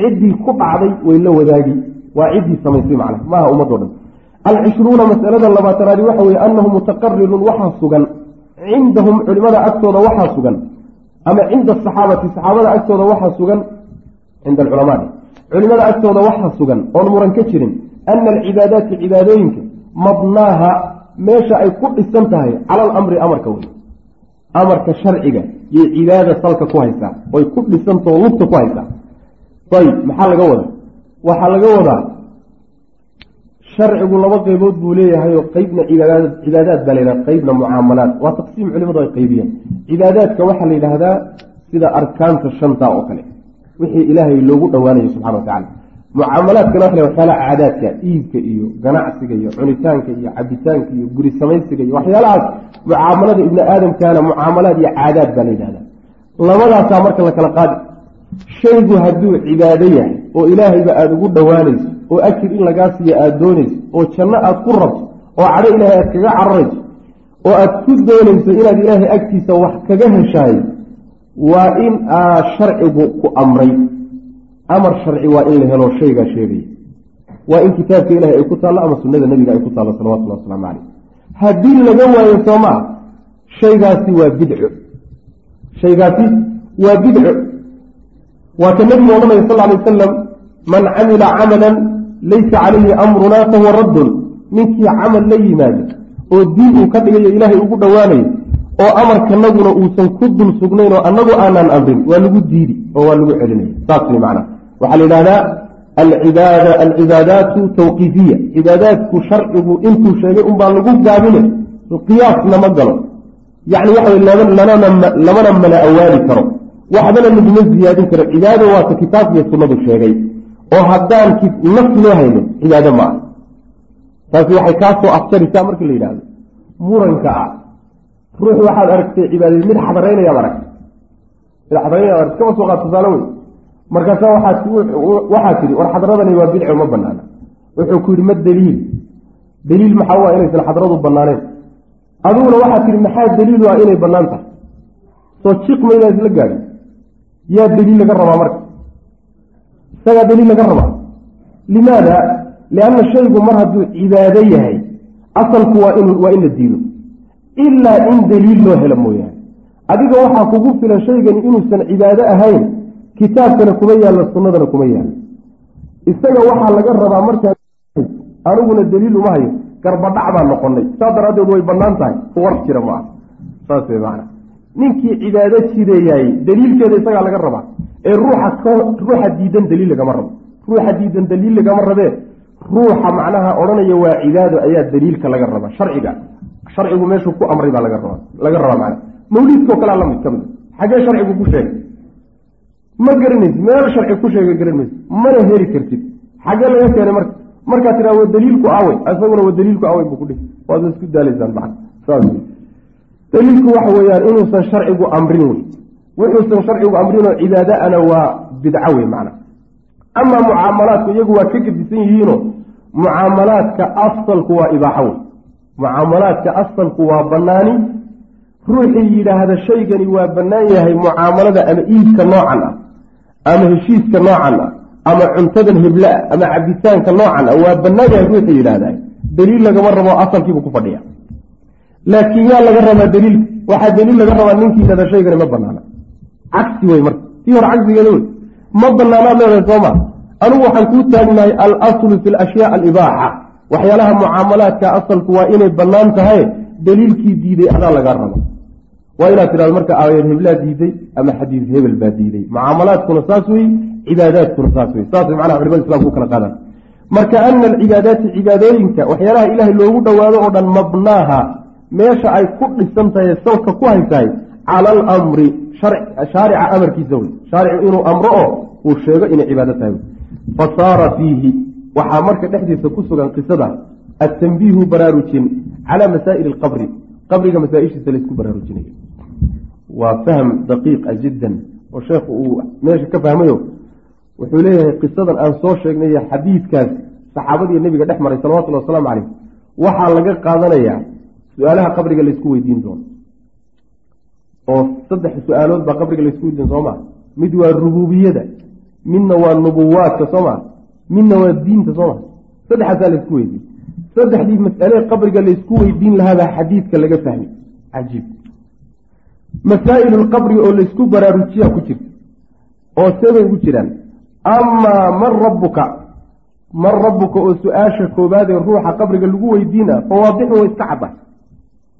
ciddii ku dhacday way la wadaagi. Waa ciddii samaysay macna maaha ummadoo dhan alcishruuna masalada labaatanaadi waxa weye annahu mutaqarirun waxaa sugan. Cindahum culimada agtooda waxaa sugan. Ama cinda asaxaabati saxaabada agtooda waxaa sugan. Cinda alculamaai culimada agtooda waxaa sugan. Oon muran ka jirin. Ana alcibaadaati cibaadooyinka mabnaaha meesha ay ku dhisan tahay cala alamri amarka wey amarka sharciga iyo cibaada salka ku haysaa oy ku dhisantao lugta ku haysaa ayib maxaa laga wadaa? Waxaa laga wadaa sharcigu laba qeybood buu leeyahay oo qeybna cibaadaad baa la yidhahda qeybna mucaamalaad. Waa taqsiim culimadu ay qeybiyeen cibaadaadka waxaa la yidhaahdaa sida arkaanta shanta oo kale wixii ilaahay loogu dhowaanayo subxana wa tacala mucaamalaadkana waxa la waxyaalaha caadaadka iibka iyo ganacsiga iyo cunitaanka iyo cabitaanka iyo guri samaysiga iyo waxyaalahaas. Mucaamalada ibni aadamkaana mucaamalaad iyo caadaad baa la yidhahdaa. Labadaasaa marka la kala qaadi. Shaygu hadduu cibaado yahay oo ilaahayba aada ugu dhowaanayso oo ajir in lagaa siiyo aada doonayso oo janno aad ku rabto oo cadho ilaahay aad kaga cararayso oo aad ku doonayso inaad ilaahay agtiisa wax kaga heshaay waa in aa sharcigu ku amray. Amar sharci waa in la helo shaygaa sheegaya waa in kitaabka ilahay ay ku taallo ama sunnada nebiga ay ku taallo salawatullah wasalaamu caleyh haddii laga waayo soomaa shaygaasi waa bidco. Shaygaasi waa bidco. Waa ka nebigu odhanaya sal alay wasalam man camila camalan laysa calayhi amrunaa fahuwa raddun. Ninkii camal la yimaado oo diin uu ka dhigayo ilaahay ugu dhowaanayo oo amarkanaguna uusan ku dul sugnayn oo annagu aanaan amrin waa lagu diidi oo waa lagu celinaya. Saas way macnaa. Waxaa la yidhahdaa alcibaada alcibaadaatu tawqiifiya cibaadaadku sharcigu intuu sheegay unbaa lagu gaabine qiyaasna ma galo. Yacni waxa lamana mala awaali karo. Waxbana laguma ziyaadin karo. Cibaado waata kitaabka iyo sunnadu sheegay oo haddaan nas loo hayno cibaado ma ah taasi waxay kaa soo afjarisaa marka la yidhahdo muranka ah ruux waxaad aragtay cibaadadii mid xadaraynayaad aragtay. Mid xadaraynayaad aragtay. Kama soo qaad tusaale wey markaasa waxaa tidhi war xadradani waa bidco ma banaana wuxuu ku yidhi ma daliil. Daliil maxaa waa inaysan xadradu banaaneen adiguna waxaa tihi maxaa daliil waa inay bannaan tahay? Soo jiqma inaad isla gaadhin. Yaa daliil laga rabaa marka isagaa daliil laga rabaa limaada? Lianna shaygu mar hadduu cibaado yahay asalku waa in la diido. Ilaa in daliil loo helo mooyaane. Adiga waxaa kugu filan shaygani inuusan cibaado ahayn kitaabkana kuma yaallo sunnadana kuma yaallo isaga waxaa laga rabaa markaa aniguna daliil uma hayo garbadhac baa noqonay saas daraaddeed way bannaan tahay. War jira ma ah saas wey macana ninkii cibaado jideeyay daliilkeeda isagaa laga rabaa ee ruuxa diidan daliil lagama rabo. Ruuxa diidan daliil lagama rabee ruuxa macnaha odhanaya waa cibaado ayaa daliilka laga rabaa sharciga. Sharcigu meeshuu ku amray baa laga rabaa laga rabaa macana mawliidkao kalea la mid ka mid xaggee sharcigu ku sheegay? Ma garanaysid meel sharci ku sheega garan maysid. Mana heli kartid. Xaggee laga keenay marka? Markaa tiraa wa daliilku awey isaguna wa daliilku awey buu kudhihi waad isku daalaysaan maa saas daliilku waxa weeyaan inuusan sharcigu amrin wey wuxuusan sharcigu amrinoo cibaadaana waa bidco wey macna. Amaa mucaamalaadku iyagu waa ka gedisan yihiino mucaamalaadka asalku waa ibaaxo wey mucaamalaadka asalku waa banaani ruuxii yidhaahda shaygani waa bannaan yahay mucaamalada ama iibka noocan ah ama heshiiska noocan ah ama cuntadan hebla ama cabitaanka noocan ah waa bannaan yahay ruuxii yidhaahda daliil lagama rabo asalkiibuu ku fadhiya. Laakiin yaa laga rabaa daliilka waxaa daliil laga rabaa ninkii yidhahda shaygani ma banaana cagsi wey marka. Tii hore cagsigeeda wey ma banaanaad leedahay sooma anigu waxaan kuu taagnahay alaslu fi lashyaa alibaaxa. Waxyaalaha mucaamalaadka asalku waa inay bannaan tahay daliilkii diiday adaa lagaa raba waa inaad tidhahdo marka aayad heblaa diiday ama xadiis hebel baa diiday mucaamalaadkuna saas wey cibaadaadkuna saas wey saas macnaha culimada islamka u kala qaadaan marka ana alcibaadaati cibaadooyinka waxyaalaha ilaahay loogu dhowaado oo dhan mabnaaha meesha ay ku dhisan tahay salka ku haysahay cala alamri shaarica amarkiisa wey shaaricu inuu amro oo uu sheego inay cibaado tahay fa fiihi waxaa marka dhexdiisa ku sugan qisada atanbiihu baraarujin calaa masaa'ili alqabri. Qabriga masaa-ishiisa laysku baraarujinayo waa fahm daqiiqa jiddan oo sheekhu uu meesha ka fahmayo. Wuxuu leeyahay qisadan aan soo sheegnay xadiidkaas saxaabadiiyo nebiga dhex maray salawatullhi wasalaamu caleyh waxaa laga qaadanayaa su'aalaha qabriga laysku weydiin doono oo saddex su'aalood baa qabriga laysku weydiin sooma mid waa rububiyada midna waa nubuwaadka sooma midna waa diinta sooma saddexaasaa laysku weydiin saddexdii mas'alee qabriga laysku weydiin lahaabaa xadiidka laga fahmay cajiib. Masaa'il lqabri oo laysku baraarujiyaa ku jirta oo seebay ugu jiraan. Amaa man rabbuka man rabbuka oo su'aasha koobaad ee ruuxa qabriga lagu weydiina fawaadixu way iska cadda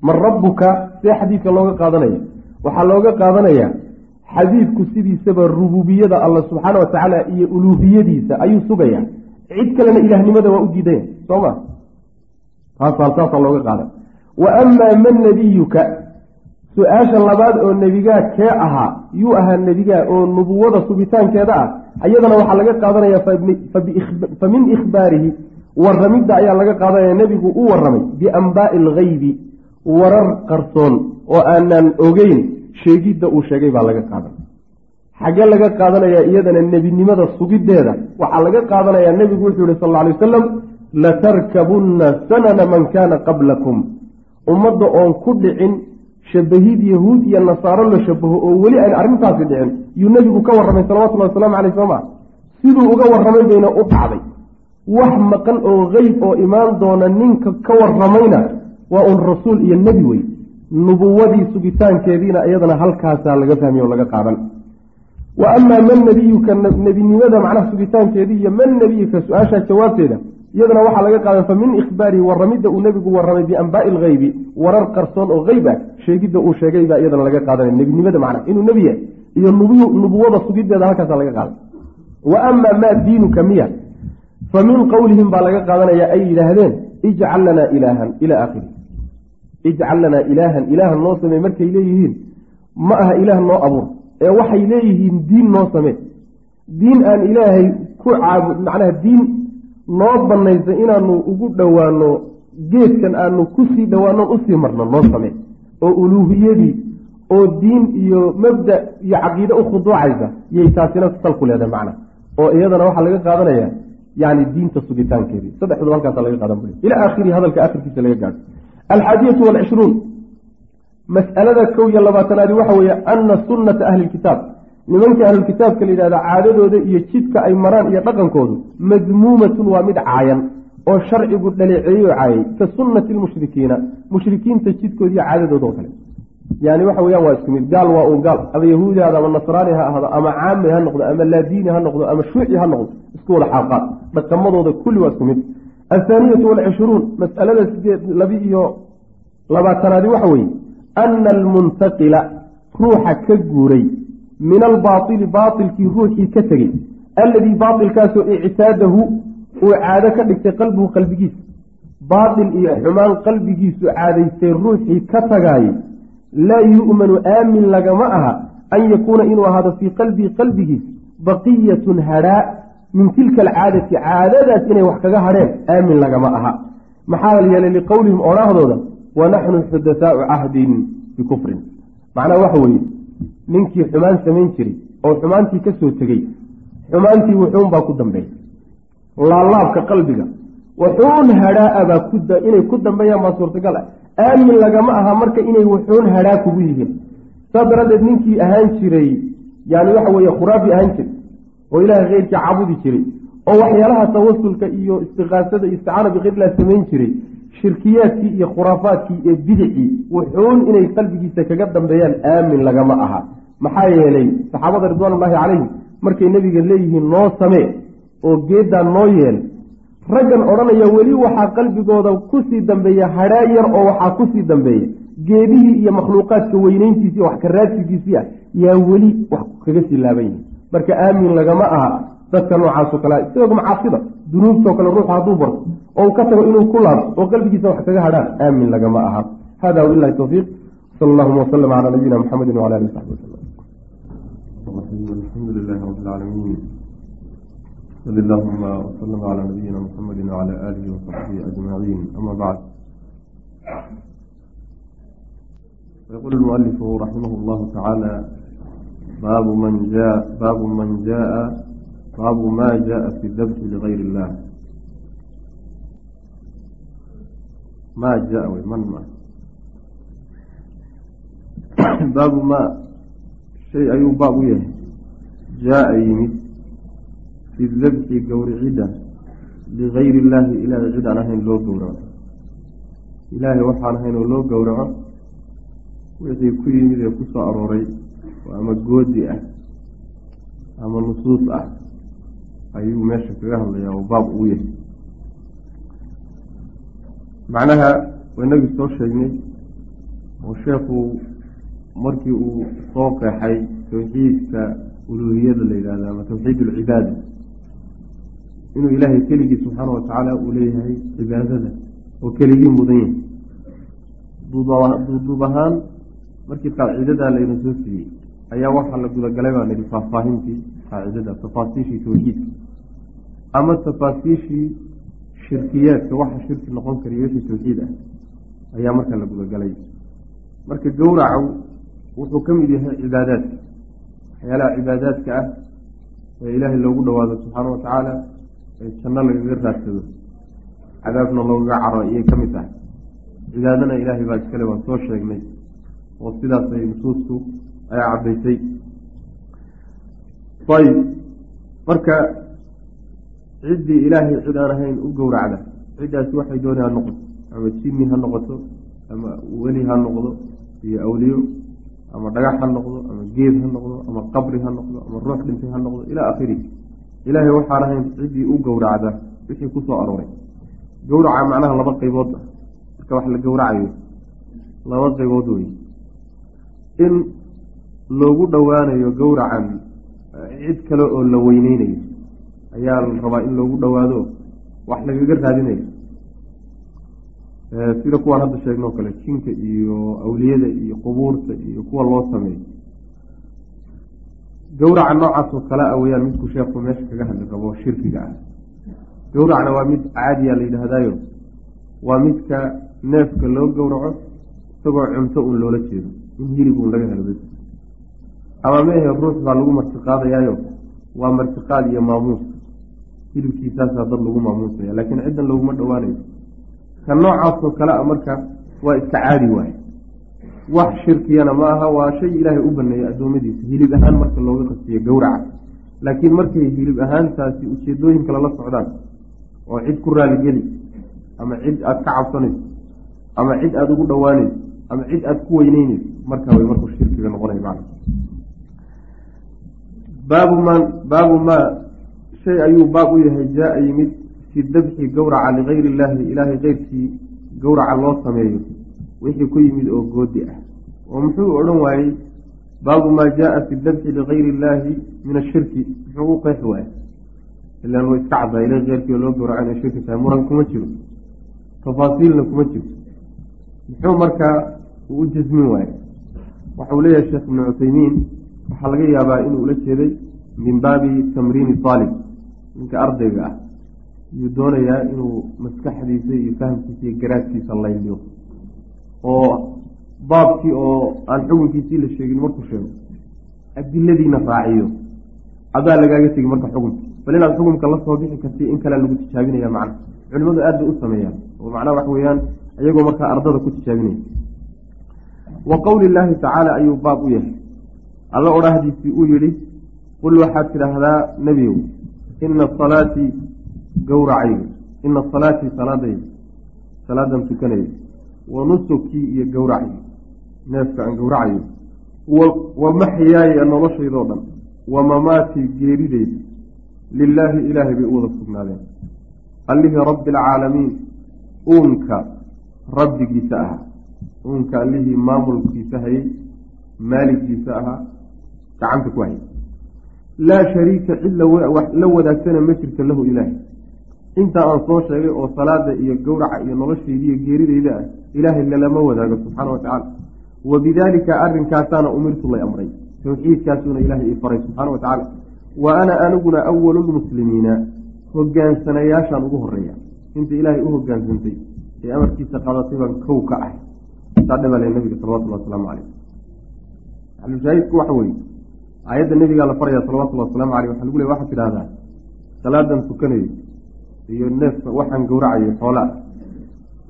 man rabbuka see xadiidka looga qaadanaya waxaa looga qaadanayaa xadiidku sidiisaba rububiyada alla subxaana wa tacaala iyo uluuhiyadiisa ayuu sugayaa cid kalena ilaahnimada waa u diidaya soo ma? Taasaasaa looga qaadan wa amaa man nebiyuka su'aasha labaad oo nebigaa kee ahaa yuu ahaa nebigaa oo nubuwada sugitaankeeda ah iyadana waxaa laga qaadanaya fa min ikhbaarihi waramidda ayaa laga qaadanaya nebigu u waramay biambaa'i algaybi warar qarsoon oo aanaan ogeyn sheegidda uu sheegay baa laga qaadan. Xaggee laga qaadanayaa iyadana nebinimada sugiddeeda waxaa laga qaadanayaa nebigu wuxuu yihi sal alay wasalam latarkabunna sanana man kaana qablakum. Ummadda oon ku dhicin shabahid yahuud iyo nasaaro la shabaho oo weli ayn arrintaasi dhicin yuu nebigu ka warramay salawatullahi wasalaamu caleyh sooma siduu uga warramay bayna u dhacday. Wax maqan oo qeyb oo imaan doona ninka ka warramayna waa un rasuul iyo nebi wey nubuwadii sugitaankeediina iyadana halkaasaa laga fahmiy oo laga qaadan. Wa amaa man nebiyuka nebinimada macnaha sugitaankeedii iyo man nebiyuka su'aashaa jawaabteeda iyadana waxaa laga qaadan fa min ikhbaarihi waramidda uu nebigu warramay biambaa'i ilgeybi warar qarsoon oo qeyb ah sheegidda uu sheegay baa iyadana laga qaadanaya nebinimada macnaha inuu nebi yahay. Iyo nubuwada sugiddeeda halkaasa laga qaadan wa amaa maa diinuka miya fa min qowlihim baa laga qaadanaya ay yidhaahdeen ijcal lanaa ilaahan ilaa aakhiri ijcal lanaa ilaahan ilaahan noo samee markay leeyihiin ma aha ilaah noo abuur ee waxay leeyihiin diin noo samee. Diin aan ilaahay ku caabud macnaha diin noo banaysa inaanu ugu dhowaano geedkan aanu ku sii dhowaanon u sii marno noo samee. Oo uluuhiyadii oo diin iyo mabda iyo caqiide u khuduucaysa yay taasina sal ku leedahay macna. Oo iyadana waxaa laga qaadanaya yani diinta sugitaankeedii. Saddexduba halkaasa laga qaadan bui ila aakhiri hadalka akhirkiisa laga gaadho alxaadiyatu walcishruun mas'alada kow iyo labaatanaadi waxa weeye ana sunnata ahli lkitaab nimanka ahlulkitaabka la yidhahda caadadooda iyo jidka ay maraan iyo dhaqankoodu madmuumatun waa mid caayan oo sharcigu dhaleeceeyo caayay ka sunnati lmushrikiina mushrikiinta jidkooda iyo caadadooda oo kale yani waxa weyaan waa isku mid gaal waa uu gaal ama yahuudi hada ama nasraani ha ahdo ama caami ha noqdo ama laadiini ha noqdo ama shuuci ha noqdo isku wada xaaqaad dhaqamadooda kulli waa isku mid athaaniyatu walcishruun mas'alada sideed labi iyo labaatanaadi waxa weeye ana almuntaqila ruuxa ka guuray min albaaili baailkii ruuxii ka tegey alladii baailkaasoo ictaadahu uu caado ka dhigtay qalbuhu qalbigiisa baail iyo xumaan qalbigiisu caadaystay ruuxii ka tagaayay laa yu'manu aamin lagama aha an yakuuna inuu ahaado fii qalbii qalbigiis baqiyatun hadhaa min tilka alcaadati caadadaas inay wax kaga hadheen aamin lagama aha. Maxaa yeelay liqowlihim odhaahdooda wanaxnu xudathaau cahdin bikufrin. Macnaha waxa weeye ninkii xumaan samayn jiray oo xumaantii ka soo tegey xumaantii wuxuunbaa ku dambeeya laalaabka qalbiga. Wuxuun hadhaa baa inay ku dambeeyaan baa suurtagal ah. Aamin lagama aha marka inay wuxuun hadhaa kugu yihiin. Saas daraaddeed ninkii ahaan jiray yani waxa weeye khuraafi ahaan jiray oo ilaahay keyrkii cabudi jiray oo waxyaalaha tawasulka iyo istiqaasada isticaana bikayrillah samayn jiray shirkiyaadkii iyo khuraafaadkii ee bidicii wuxuun inay qalbigiisa kaga dambeeyaan aamin lagama aha. Maxaa yeelay saxaabada ridwaanullaahi calayhim markay nebiga leeyihiin noo samee oo geeddaa noo yeel raggan odhanaya weli waxaa qalbigooda ku sii dambeeya hadhaa yar oo waxaa ku sii dambeeya. Geedihii iyo makhluuqaadka weyneyntiisii wax karaadsigiisii ah yaa weli wax kaga sii laaban yihiin marka aamin lagama aha dadka noocaasoo kale sidoo macaasida dunuubtoo kale ruuxu hadduu barto oo uu ka tago inuu ku laabto oo qalbigiisa wax kaga hadhaan aamin lagama aha. Hada wabilahi towfiiq sal allahuma waslama calaa nabiyina muxamedi wala alihi saxbi wasalam alxamdu lilahi rabi lcaalamiin sali allahuma wslama calaa nabiyina muxamedi wcala aalihi wasaxbihi ajmaciin. Ama bacd. Yaqul lmualifu raximah llahu tacaala baabu man ja baabu man jaa baabu ma jaءa fi dabxi ligayr اllah ma jaa wy man ma baabu ma shay ayuu baab u yahay jaa-a yimid fi dabxi gowricida ligayri illaahi ilaahay cid aan ahayn loo gowraco ilaahay waxaan ahayn oo loo gowraco wixii ku ama goodi ah ama nusuus ah ayuu meesha kaga hadlayaa oo baab uu yahay. Macnaha waynagii soo sheegnay oo sheekhu markii uu soo qeexay tawxiidka uluuhiyada la yidhahdo ama tawxiid ulcibaada inuu ilaahay keligii subxaana watacaala uu leeyahay cibaadada oo keligii mudan yahay. Duuduub ahaan markii qaacidadaa layna soo siiyey ayaa waxaa la gudagalay baa nidhi faahfaahintii qaacidada tafaasiishii tawxiidka ama tafaasiishii shirkiyaadka waxa shirki noqon kariyo wixii tawxiid ah ayaa markaa la gudagalay. Marka gowracu wuxuu ka mid yahay cibaadaadka waxyaalaha cibaadaadka ah ee ilaahay loogu dhawaado subxaana watacaala ee janno lagaga raadsado cadaabna loogaga caro iyay ka mid tahay. Cibaadana ilaahay baa iskale waan soo sheegnay oo sidaasay nusuustu ay caddaysay. Ayb marka ciddii ilaahay cid aan ahayn u gowracda. Ciddaasi waxay dooni ha noqoto. Ama jinni ha noqoto ama weli ha noqdo iyo awliyo ama dhagax ha noqdo ama geed ha noqdo ama qabri ha noqdo ama ruux dhintay ha noqdo ilaa akhirihi ilaahay waxaan ahayn ciddii u gowracda wixii ku soo arooray. Gowraca macnaha laba qaybood ah. Marka wax la gowracayo laba qaybood wey in loogu dhowaanayo gowracan cid kale oo la weyneynayo ayaa la rabaa in loogu dhowaado wax lagaga raadinayo sida kuwaan hadda sheegnoo kale jinka iyo awliyada iyo qubuurta iyo kuwa loo sameeyo gowraca noocaasoo kale a weyaan midku sheekhu meesha kaga hadli rabo shirkiga ah. Gowracna waa mid caadiya la yidhaahdaayo waa midka neefka loo gowraco isagoo cunto uun loola jeedo in hilib uun laga helo ama meehe ruux baa lagu martiqaadayaayo waa martiqaad iyo maamuus. Hilibkiisaasaa dad lagu maamuusaya laakiin ciddan laguma dhowaanayo. Ka noocaasoo kale a marka waa iska caadi waaye. Wax shirkiyana ma aha waa shay ilaahay u baneeyey addoommadiisa. Hilib ahaan marka looga qasiyo gowraca. Laakiin markay hilib ahaantaasi ujeedooyin kale la socdaan oo cid ku raaligeli ama cid aada ka cabsanayso ama cid aada ugu dhowaanayso ama cid aada ku weyneynayso markaa way markuu shirkiga noqonaya macna baabu ma baabu maa shay ayuu baab u yahay jaa-a yimid fi dabxi gowraca ligayri illaahi ilaahay keyrkii gowraca loo sameeyo wixii ku yimid oo goodi ah. Oo muxuu odhan waayey baabu maa jaaa fi dabxi ligayri illaahi min ashirki muxuu u qeexi waayey. Ilan wa iska caddaa ilahi keyrkii oo loo gowraca inay shirki tahay muran kuma jiro tafaasiilna kuma jirto muxuu markaa uu u jasmin waayey. Waxau leeyahay sheekh ibnu cuthaymiin waxaa laga yaabaa inuu ula jeeday min baabi tamriini aalib ninka ardayga ah. Yuu doonayaa inuu maskaxdiisa iyo fahamkiisa iyo garaadkiisa layliyo oo baabkii oo aan xukunkiisii la sheegin markuu sheego adiladiina raaciyo. Adaa lagaaga tegi marka xukunka. Bal inaad xukunka la soo bixi karti in kalea lagu tijaabinaya macna. Culimadu aad bay u sameeyaan. Oo macnaha waxa weeyaan iyagoo markaa ardada ku tijaabinaya. Wa qowli illaahi tacaala ayuu baab u yahay alla odhahdiisii uu yidhi qul waxaad tidhaahdaa nebiyow ina salaatii gowracayga ina salaatii salaadayda salaadan tukanaya wa nusukii iyo gowracay neefka aan gowracayo wa maxyaaya noloshaydoo dhan wa mamaatii geerideyda lilaahi ilaahay bay u wada sugnaadeen. Allihii rabbi alcaalamiin uunka rabbigiisa ahaa uunka allihii maamulkiisa hayay maaligiisa ahaa gacanta ku hayay laa shariika cid la wadaagsana ma jirto lahu ilaahay. Intaa aan soo sheegay oo salaada iyo gowraca iyo noloshayda iyo geerideyda ah ilaahay lalama wadaago subxaana wa tacaala. Wa bidaalika arrinkaasaana umirtu lay amray. Towxiidkaasuuna ilaahay ii faray subxaana wa tacaala. Wa ana aniguna awalu lmuslimiina hogaansanayaashaan ugu horreeya inta ilaahay u hogaansantay ee amarkiisa qadatay baan kow ka ahay. Saa dhabale nabiga salawatulli wasalaamu caleyh maxalushaahidku waxa weeye aayadda nebigaa la faraya salawatullhi wasalaamu caleyh waxa lagu ley waxaad tidhahdaa salaadan tukanayo iyo neefka waxaan gowracayo xoolaa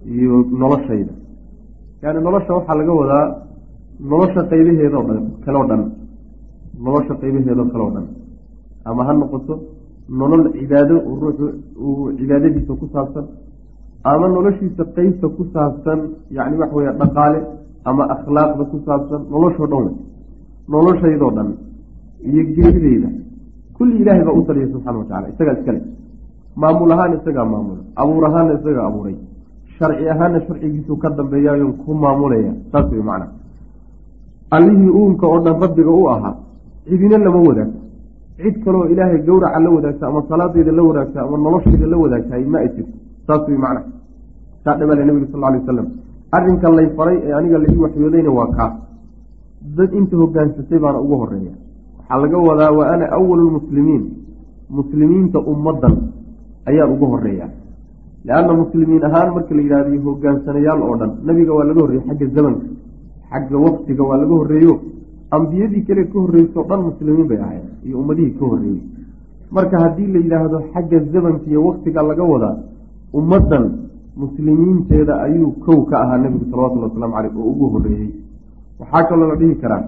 iyo noloshayda. Yani nolosha waxaa laga wadaa nolosha qaybaheedao dhan kaleo dhan. Nolosha qaybaheedao kaleo dhan. Ama ha noqoto nolol cibaado ruuxu uu cibaadadiisa ku saabsan ama noloshiisa qeybta ku saabsan yani waxa weya dhaqaale ama akhlaaqda ku saabsan noloshoo dhan wey dhan iyo geerideyda. Kulli ilaahay baa u taliya subxana wa tacala isagaa iskale maamul ahaan isagaa maamula abuur ahaanna isagaa abuuray. Sharci ahaanna sharcigiisuu ka dambeeyaayo ku maamulaya saas wey macna allihii uunka oo dhan rabbiga u ahaa cidina lama wadaagto. Cid kaloo ilaahay gowraca la wadaagta ama salaadeyda la wadaagta ama noloshayda la wadaagtahay ma ay jirto saas wey macna saa dhabale nabiga sal alay wasalam arrinkan lay faray ee aniga la ii waxyoodayna waa kaas. Dad inta hogaansatay baana ugu horreeya waxaa laga wadaa wa ana awalu lmuslimiin. Muslimiinta ummaddan ayaan ugu horreeya leanna muslimiin ahaan marka la yidhahdo hogaansanayaal oo dhan nabiga waa laga horreeyey xagga zamanka xagga waktiga waa laga horreeyo. Ambiyadii kale ka horreysao dhan muslimiin bay ahayd iyo ummadihii ka horreeyey marka haddii la yidhaahdo xagga zamanka iyo waktiga laga wadaa ummaddan muslimiinteeda ayuu kow ka ahaa nebigu salawatullhi waslamu caleyh oo ugu horreeyey waxaa kaloo la dhihi karaa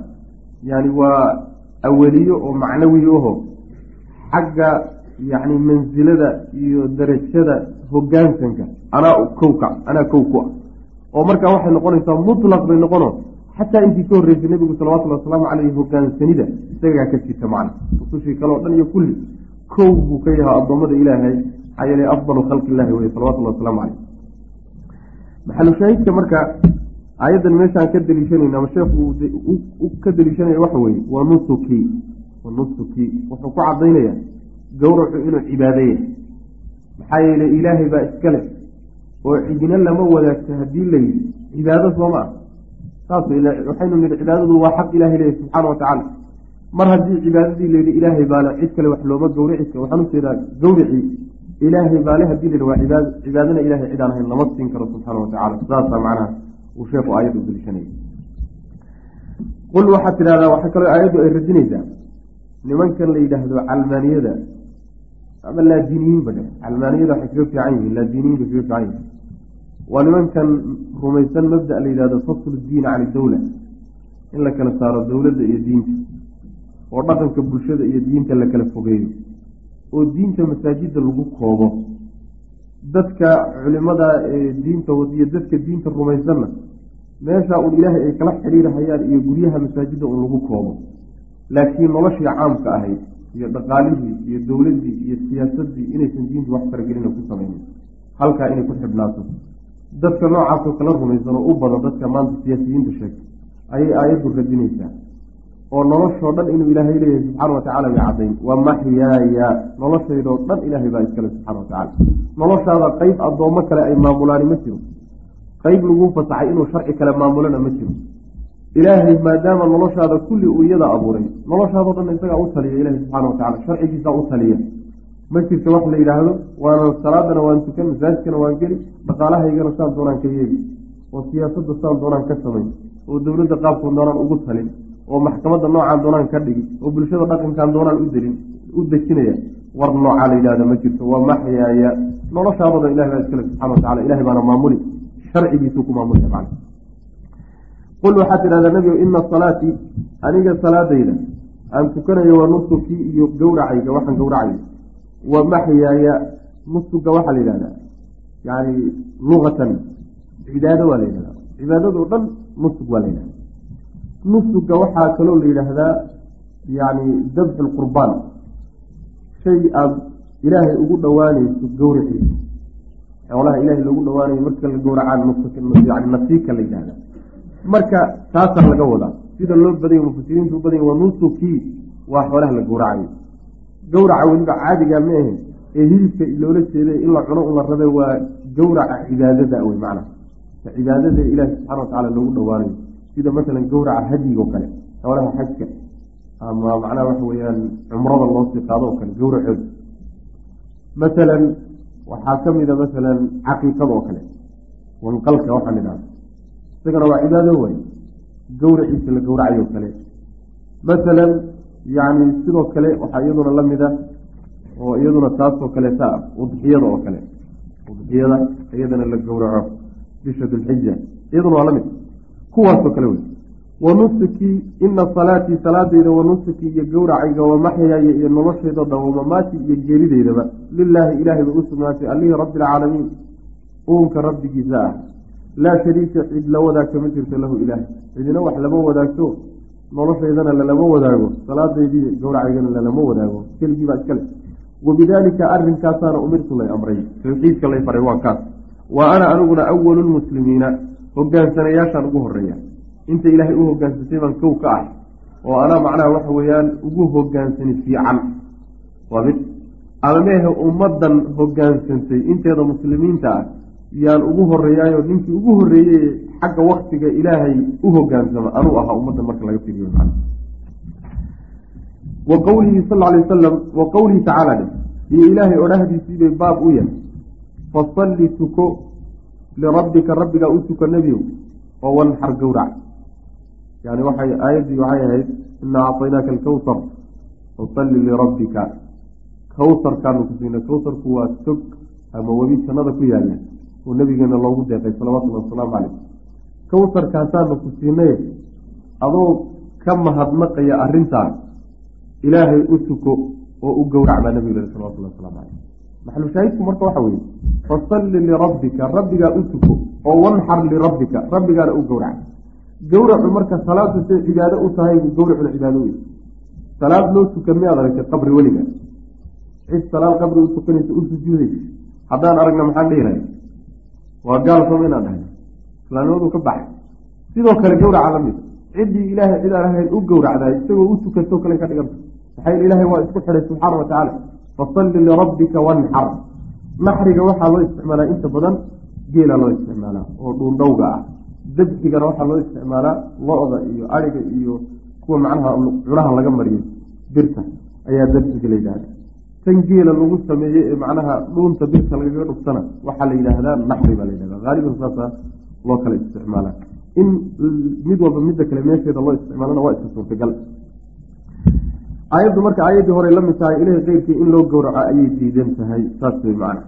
yani waa aweliyo oo macnawi aho xagga yacni mansilada iyo darajada hogaansanka anaa kowka anaa kow ku ah. Oo markaa waxay noqonaysaa mutlaq bay noqono xataa intii ka horreysay nebigu salawatullhi wasalaamu caleyh hogaansanida isagaa ka jirta macna. Rusushii kale o dhan iyo kulli kow buu ka yahaa addoommada ilaahay maxaa yeele afdalu khalqi illahi wey salawatullahi wasalaamu caleyh maxalushaahidka marka aayaddan meeshaan ka deliishanayna ama sheekhu ka deliishanaya waxa weeye waa nusuki wa nusuki wuxuu ku cadaynaya gowracu inuu cibaadaya maxaa yeele ilaahay baa iska leh oo cidina lama wadaagto haddii la yidhi cibaado sooma ah saas waxaynu nihi cibaadadu waa xaq ilahay leeyahy subxaana wa tacaala. Mar haddii cibaadadii layidhi ilaahay baale cid kale wax looma gowrici waxaan u jeedaa gowricii ilaahay baale haddii la waa cibaad cibaadana ilahay cid aan ahayn lama siin karo subxaana watacala saasaa macnaha uu sheekhu aayadda u deliishanaya qul waxaad tidhahdaa waxaa kaloo aayaddu ay radinaysaa nimankan la yidhaahdo calmaaniyada ama laadiiniyiinba dhe calmaaniyada waxay kaga fiican yihiin laadiiniyiin bay kaga fiican yihiin. Waa nimankan rumaysan mabda la yidhahdo faslu diin can idawla in la kala saaro dowladda iyo diinta oo dhaqanka bulshada iyo diinta la kala fogeeyo oo diinta masaajidda lagu koobo dadka culimada ee diinta wadiyo dadka diinta rumaysanna meesha uun ilaahay ay kala xidhiirahayaan iyo guryaha masaajidda uun lagu koobo. Laakiin noloshii caamka ahayd iyo dhaqaalihii iyo dowladdii iyo siyaasaddii inaysan diintu wax faragelina ku samaynin halkaa inay ku xidhnaato. Dadka noocaasoo kala rumaysan oo u badan dadka maanta siyaasiyiinta sheegtay ayay aayaddu radinaysaa oo noloshoo dhan inuu ilaahay leeyahay subxaana watacala bay caddayn. Waa maxyaaya noloshaydoo dhan ilaahay baa iskale subxana watacala noloshaada qeyb addoommo kale ay maamulaani ma jiro. Qeyb laguu fasaxay inuu sharci kale maamulana ma jiro. Ilaahay maadaama noloshaada kulli uu iyada abuuray noloshaadoo dhan isagaa u taliya ilahi subxaana watacala sharcigiisaa u taliya. Ma jirta wax la yidhaahdo waana salaadana waan tukan masaajidkana waan geli dhaqaalahaygana saan doonaan ka yeegi oo siyaasadda saan doonaan ka samayn oo dowladda qaabkoon doonaan ugu talin oo maxkamadda noocaan doonaan ka dhigi oo bulshada dhaqankaan doonaan udelin u dejinaya war noocaa la yidhahda ma jirto waa maxyaaya. Noloshaadooda ilahi baa iskale subxana watacala ilahay baana maamuli. Sharcigiisuu ku maamulaya macna qul waxaad tidhahdaa nebigo ina salaatii aniga salaadayda aan tukanayo waa nusukii iyo gowracayga waxaan gowracayo wa maxyaaya nusuga waxaa la yidhahdaa yani luqatan cibaado waa la yidhahdaa cibaadadoo dhan nusug waa la yidhahda nusuga waxaa kaloo la yidhaahdaa yani dabxu lqurbaan shay aada ilaahay ugu dhowaanayso gowraciisa xoolaha ilaahay loogu dhowaanayo marka la gowracaan yani nasiika la yidhahda marka taasaa laga wadaa. Sida loo badanya mufasiriintu u badanya waa nusukii waa xoolaha la gowracayo gowraca weliba caadiga ma ahe ee hilibka loola jeeday in la cuno una rabe waa gowraca cibaadada wey macnaha. Cibaadada ilaahi subxana watacala loogu dhowaanayo sida masalan gowraca hadyiga oo kale xoolaha xajka. Ama macnaha waxa weeyaan cumrada loo sii qaado oo kale gowracooda masalan waxaa ka mida masalan caqiiqada oo kale. Wanqalka waxaan idhahda isagana waa cibaado way gowraciisa la gowracayo kale. Masalan yani sidoo kale waxaa iyaduna la mid a oo iyaduna taasoo kaleeta ah udxiyada oo kale. Udxiyada iyadana la gowraco bisha dulxija iyaduna waa la mid kuwaasoo kale wey wa nusukii ina salaatii salaadeyda wa nusukii iyo gowracayga wa maxyaaya iyo nolosheedao dhan wamamaatii iyo geerideydaba lilaahi ilaahay bay u sugnaatay allihii rabbi alcaalamiin uunka rabbigiisa ah. Laa shariika cid la wadaagto ma jirto lahu ilaahay. Cidina wax lama wadaagto noloshaydana lalama wadaago salaadaydii gowracaygana lalama wadaago. Keligii baa iskale wabidaalika arinkaasaana umirtu lay amray. Tawxiidka lay faray waa kaas. Wa ana aniguna awalu lmuslimiina hogaansanayaashaan ugu horreeya inta ilaahay u hogaansatay baan kow ka ah oo anaa macnaha waxa weeyaan ugu hogaansani fiican. Waa mid. Ama meehe ummadan hogaansantay inteeda muslimiinta ah yaan ugu horeeyaayo ninkii ugu horeeyey xagga waktiga ilaahay u hogaansama anuu ahaa ummaddan marka laga firiyo wa qowlihi sal alay wasalam wa qowlihi tacaala iyo ilaahay odhahdiisiibay baab u yahay fasalli tuko lirabbika rabbigaa u tuko nebiyow oo wanxar gowrac. Yani waxay aayaddii waxay ahayd inaa acطaynaaka alkawsar fasalli lirabbika. Kawsarkaanu ku siinay kawsarku waa tog ama webi jannada ku yaalla oo nabigeena loogu deeqay salawatullahi wasalaamu caleyh kawsarkaasaanu ku siinay adoo ka mahadnaqaya arrintaa ilaahay u tuko oo u gowrac baa nabigu lehi salawatullahi waslamu caleyh maxalushaahidku marka waxa weeye fasalli lirabbika rabbigaa u tuko oo wanxar lirabbika rabbigaana u gowrac. Gowracu marka salaadu say cibaado u tahay buu gowracuna cibaado wey salaad loo tukan miyaad aragtay qabri weliga. Cid salaad qabri u tukanaysa u sujuudaysa haddaan aragna maxaan dhihilahay waa gaal sooma inaan dhahay islaamnimadu ka baxay. Sidoo kale gowraca la mid ciddii ilaahay cid aan ahayn u gowracdaay isagoo u tukatoo kale ka dhiganta maxaa yeel ilaahay waa isku xidhay subxaana wa tacaala fasalli lirabbika wanxar naxriga waxaa loo isticmaalaa inta badan geela loo isticmaalaa oo dhuundhowga ah dabxigana waxaa loo isticmaalaa lo-da iyo ariga iyo kuwa macnaha cunaha laga mariyo birta ayaa dabxiga la yidhahda tan geela lagu sameeyey ee macnaha dhuunta birka lagaga dhuftana waxaa la yidhaahdaa naxri baa la yidhahda haaliban saasa loo kala isticmaala in mid walba midda kale meesheeda loo isticmaalana waa iska suurtagal aayaddu marka aayaddii horey la mid tahay ilahi keyrkii in loo gowraco ayay diidan tahay saas wey macna.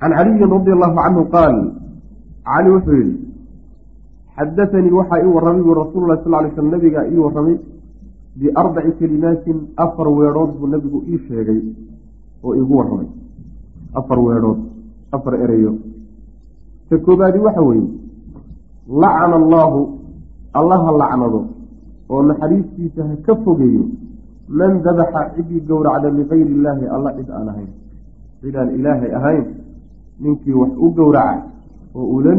Can caliyin radi allahu canhu qaal cali wuxuu yihi xadaanii waxaa ii warramay bui rasul lah sal lay sl nabigaa ii warramay biarbaci kalimaatin afar weedhood buu nabigu ii sheegay oo iigu warramay. Afar weedhood afar ereyo. Ta koobaadi waxa weeye lacana allaahu allaha lacnado oo naxariistiisa ha ka fogeeyo man dabaxa cidii gowracda ligayri illaahi alla cid aan ahayn cid aan ilaahay ahayn ninkii wax u gowraca oo uu la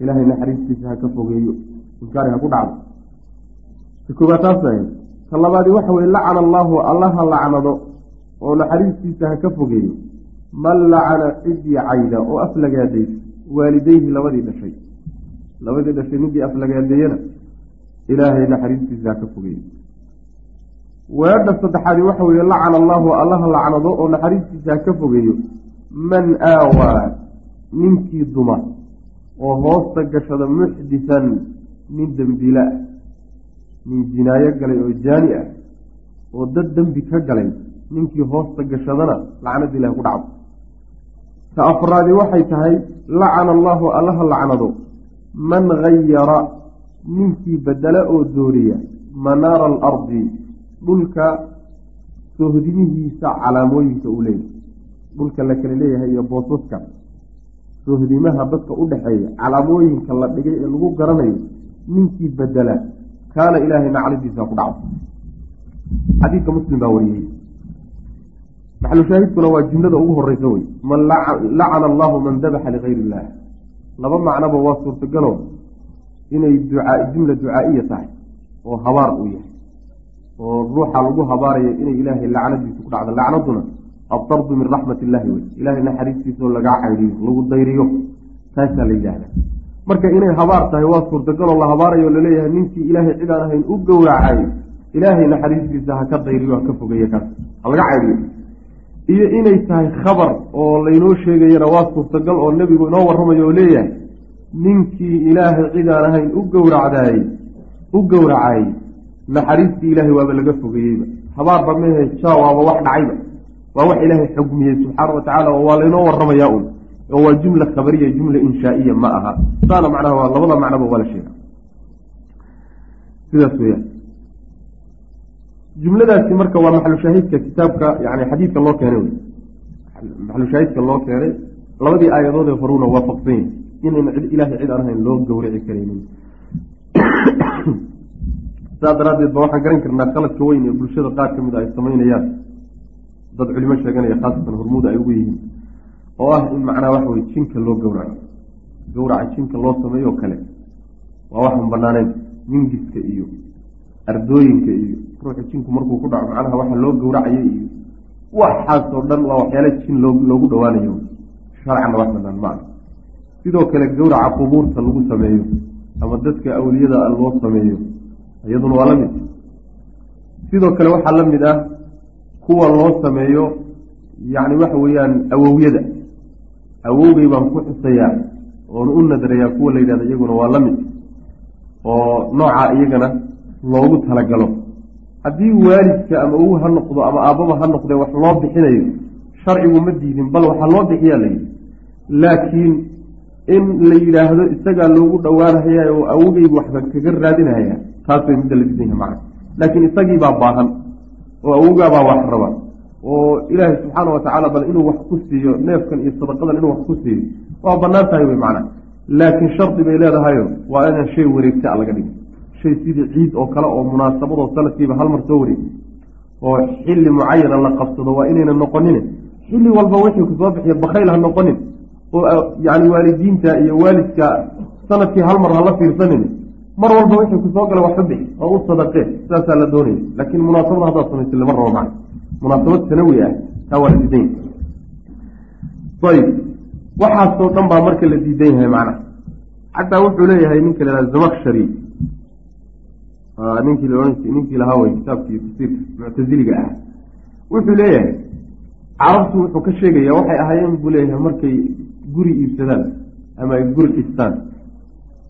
ilaahay naxariistiisa ha ka fogeeyo inkaari ha ku dhacdo ta koobaad taas ahayd ta labaadi waxa weye lacana allaahu allaha lacnado oo naxariistiisa ha ka fogeeyo man lacana cidii cayda oo aflagaaday waalideyhi labadii dhashay labadii dhashay ninkii aflagaadeeyana ilaahay naxariistiisa ha ka fogeeyo weedha saddexaadi waxa weeye lacana allaahu allaha lacnado oo naxariistiisa ka fogeeyo. Man aawaa ninkii duma oo hoosta gashada muxdisan nin dembiila ah nin jinaayo galay oo jaani ah oo dad dembi ka galay ninkii hoosta gashadana lacnada ilahi ku dhacdo. Ta afraadi waxay tahay lacana allaahu allaha lacnado. Man gayara ninkii bedela oo dooriya manaara alardi dhulka sohdimihiisa calaamooyinka uu leeyahay. Dhulka la kala leeyahay iyo boosaska sohdimaha dadka u dhexeeya calaamooyinka la dhigay ee lagu garanayo ninkii bedela kaana ilaahay nacladiisa ku dhacdo. Xadiidka muslim baa wariyey. Maxalushaahidkuna waa jumlada ugu horeysa wey. Man lacana allahu man dabaxa ligayr illah laba macnoba waa suurtagalo inay ducaa jumla ducaa'iya tahay oo habaar uu yahay oo ruuxa lagu habaarayo inay ilaahay lacnadiisa ku dhacdo. Lacnaduna addardu min raxmat illahi wey ilaahay naxariistiisao lagaa caydhiyo lagu dayriyo. Taasaa la yidhaahda marka inay habaar tahay waa suurtagaloo la habaarayo la leeyahay ninkii ilaahay cid aan ahayn u gowracay ilaahay naxariistiisa ha ka dayriyo ha ka fogeeyo kaas. Ha laga caydhiyo iyo inay tahay khabar oo laynoo sheegayana waa suurtagal oo nebigu inoo warramayo oo leeyahay ninkii ilaahay cid aan ahayn u gowracdaayey u gowracayey naxariistii ilaahay waaba laga fogeeyeyba. Habaarba mehe ja waaba wax dhacayba. Waa wax ilaahay xugmiyey subxaana wa tacaala oo waa laynoo warramayaa un. Oo waa jumla khabariya jumla inshaa'iya ma aha. Saana macnaha waa labada macnoba waa la sheega sidaas weyaan jumladaasi marka waa maxalushaahidka kitaabka yani xadiidka loo keenay wey maxalushaahidka loo keenay labadii aayadood ee horuna waafaqsan yahi inayna cid ilaahay cid aan loo gowrici karaynin saas daraaddeed ba waxaan garan karnaa qaladka weyn ee bulshada qaar ka mid a ay samaynayaan dad culimo sheeganaya khaasatan hormuud ay ugu yihiin oo ah in macnaha waxa weye jinka loo gowraco. Gowraca jinka loo sameeyo o kale waa waxaan banaanayn mingiska iyo ardooyinka iyo ruuxa jinku markuu ku dhaco macnaha waxa loo gowracayo iyo waxaasoo dhan waa waxyaala jin loo loogu dhowaanayo. Sharcanna wax banaan ma ah sidoo kale gowraca qubuurta lagu sameeyo ama dadka awliyada a loo sameeyo iyaduna waa la mid. Sidoo kale waxaa la mid ah kuwa loo sameeyo yacni waxa weeyaan awowyada. Awowgay baan ku xusayaa oon u nadarayaa kuwa la yidhahda iyaguna waa la mid oo noocaa iyagana loogu talagalo. Haddii waalidka ama awow ha noqdo ama aabbaba ha noqdee wax loo bixinayo sharcigu ma diidin bal waxaa loo bixiyaa la yidhi. Laakiin in la yidhaahdo isagaa loogu dhowaanhaya oo awogeybu waxba kaga raadinaya taas bay midda la diidan yahay macna. Laakiin isagiibaa baahan oo awowgaabaa wax raba oo ilaahay subxaana wa tacaala bal inuu wax ku siiyo neefkan iyo sadaqadan inuu wax ku siiyo waa bannaan tahay wey macna. Laakiin shardi bay leedahayo waa inaan shay wareegta laga dhigin. Shay sidii ciid oo kale oo munaasabadoo sanadkiiba hal mar soo wareeg oo xilli mucayana la qabsado waa inayna noqonin xilli walba wixii ku soo bixiya bakayl ha noqonin oo yani waalidiinta iyo waalidka sannadkii hal mar hala fiirsanin mar walba wixii ku soo gala waxu bixi oo u sadaqee sidaasaa la doonaya laakiin munaasabada haddaad samaysa lama rabo macna munaasabad sanawi ah. Taa waa la diidan yahay ayib. Waxaasoo dhan baa marka la diidan yahay macna. Xataa wuxuu leeyahay ninka la yhaha zamakshari ninkii ninkii lahaa wey kitaabkii tafsiirka muctaziliga ah. Wuxuu leeyahay carabtu wuxuu ka sheegaya waxay ahaayeen buu leeyahay markay guri iibsadaan ama ay guri dhistaan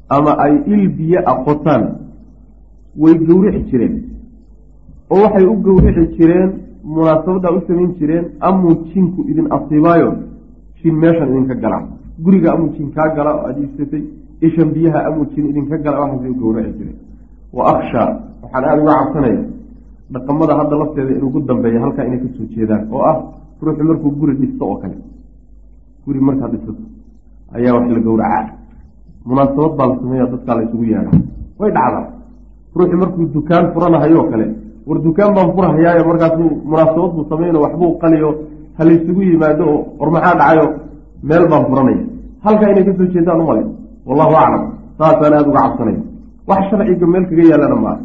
ama ay il biyo aqotaan. Way gowrici jireen. Oo waxay u gowrici jireen munaasabaddaa u samayn jireen amuu jinku idin asiibaayo jin meeshan idinka gala. Guriga amuu jin kaa gala oo aada iibsatay ishan biyaha amuu jin idinka gala waxaasay u gowrici jireen. Wa akshaa waxaan aada uga cabsanaya dhaqamada hadda lafteeda inugu dambeeya halkaa inay ka soo jeedaan oo ah ruuxu markuu guri dhisto oo kale. Guri markaad dhisato ayaa wax la gowracaa munaasabad baa la sameeya dadkaa la isugu way dhacdaa ruuxu markuu dukaan furanahayoo kale war dukaan baan furahayaayo markaasuu munaasabad buu sameyno waxbuu qaliyo ha laysugu yimaado oo war maxaa dhacayo? Meel baan furanaya. Halkaa inay ka soo jeedaan u malay wallahu aclam. Saasaan aada uga cabsanaya wax sharciga meel kaga yaalana maaha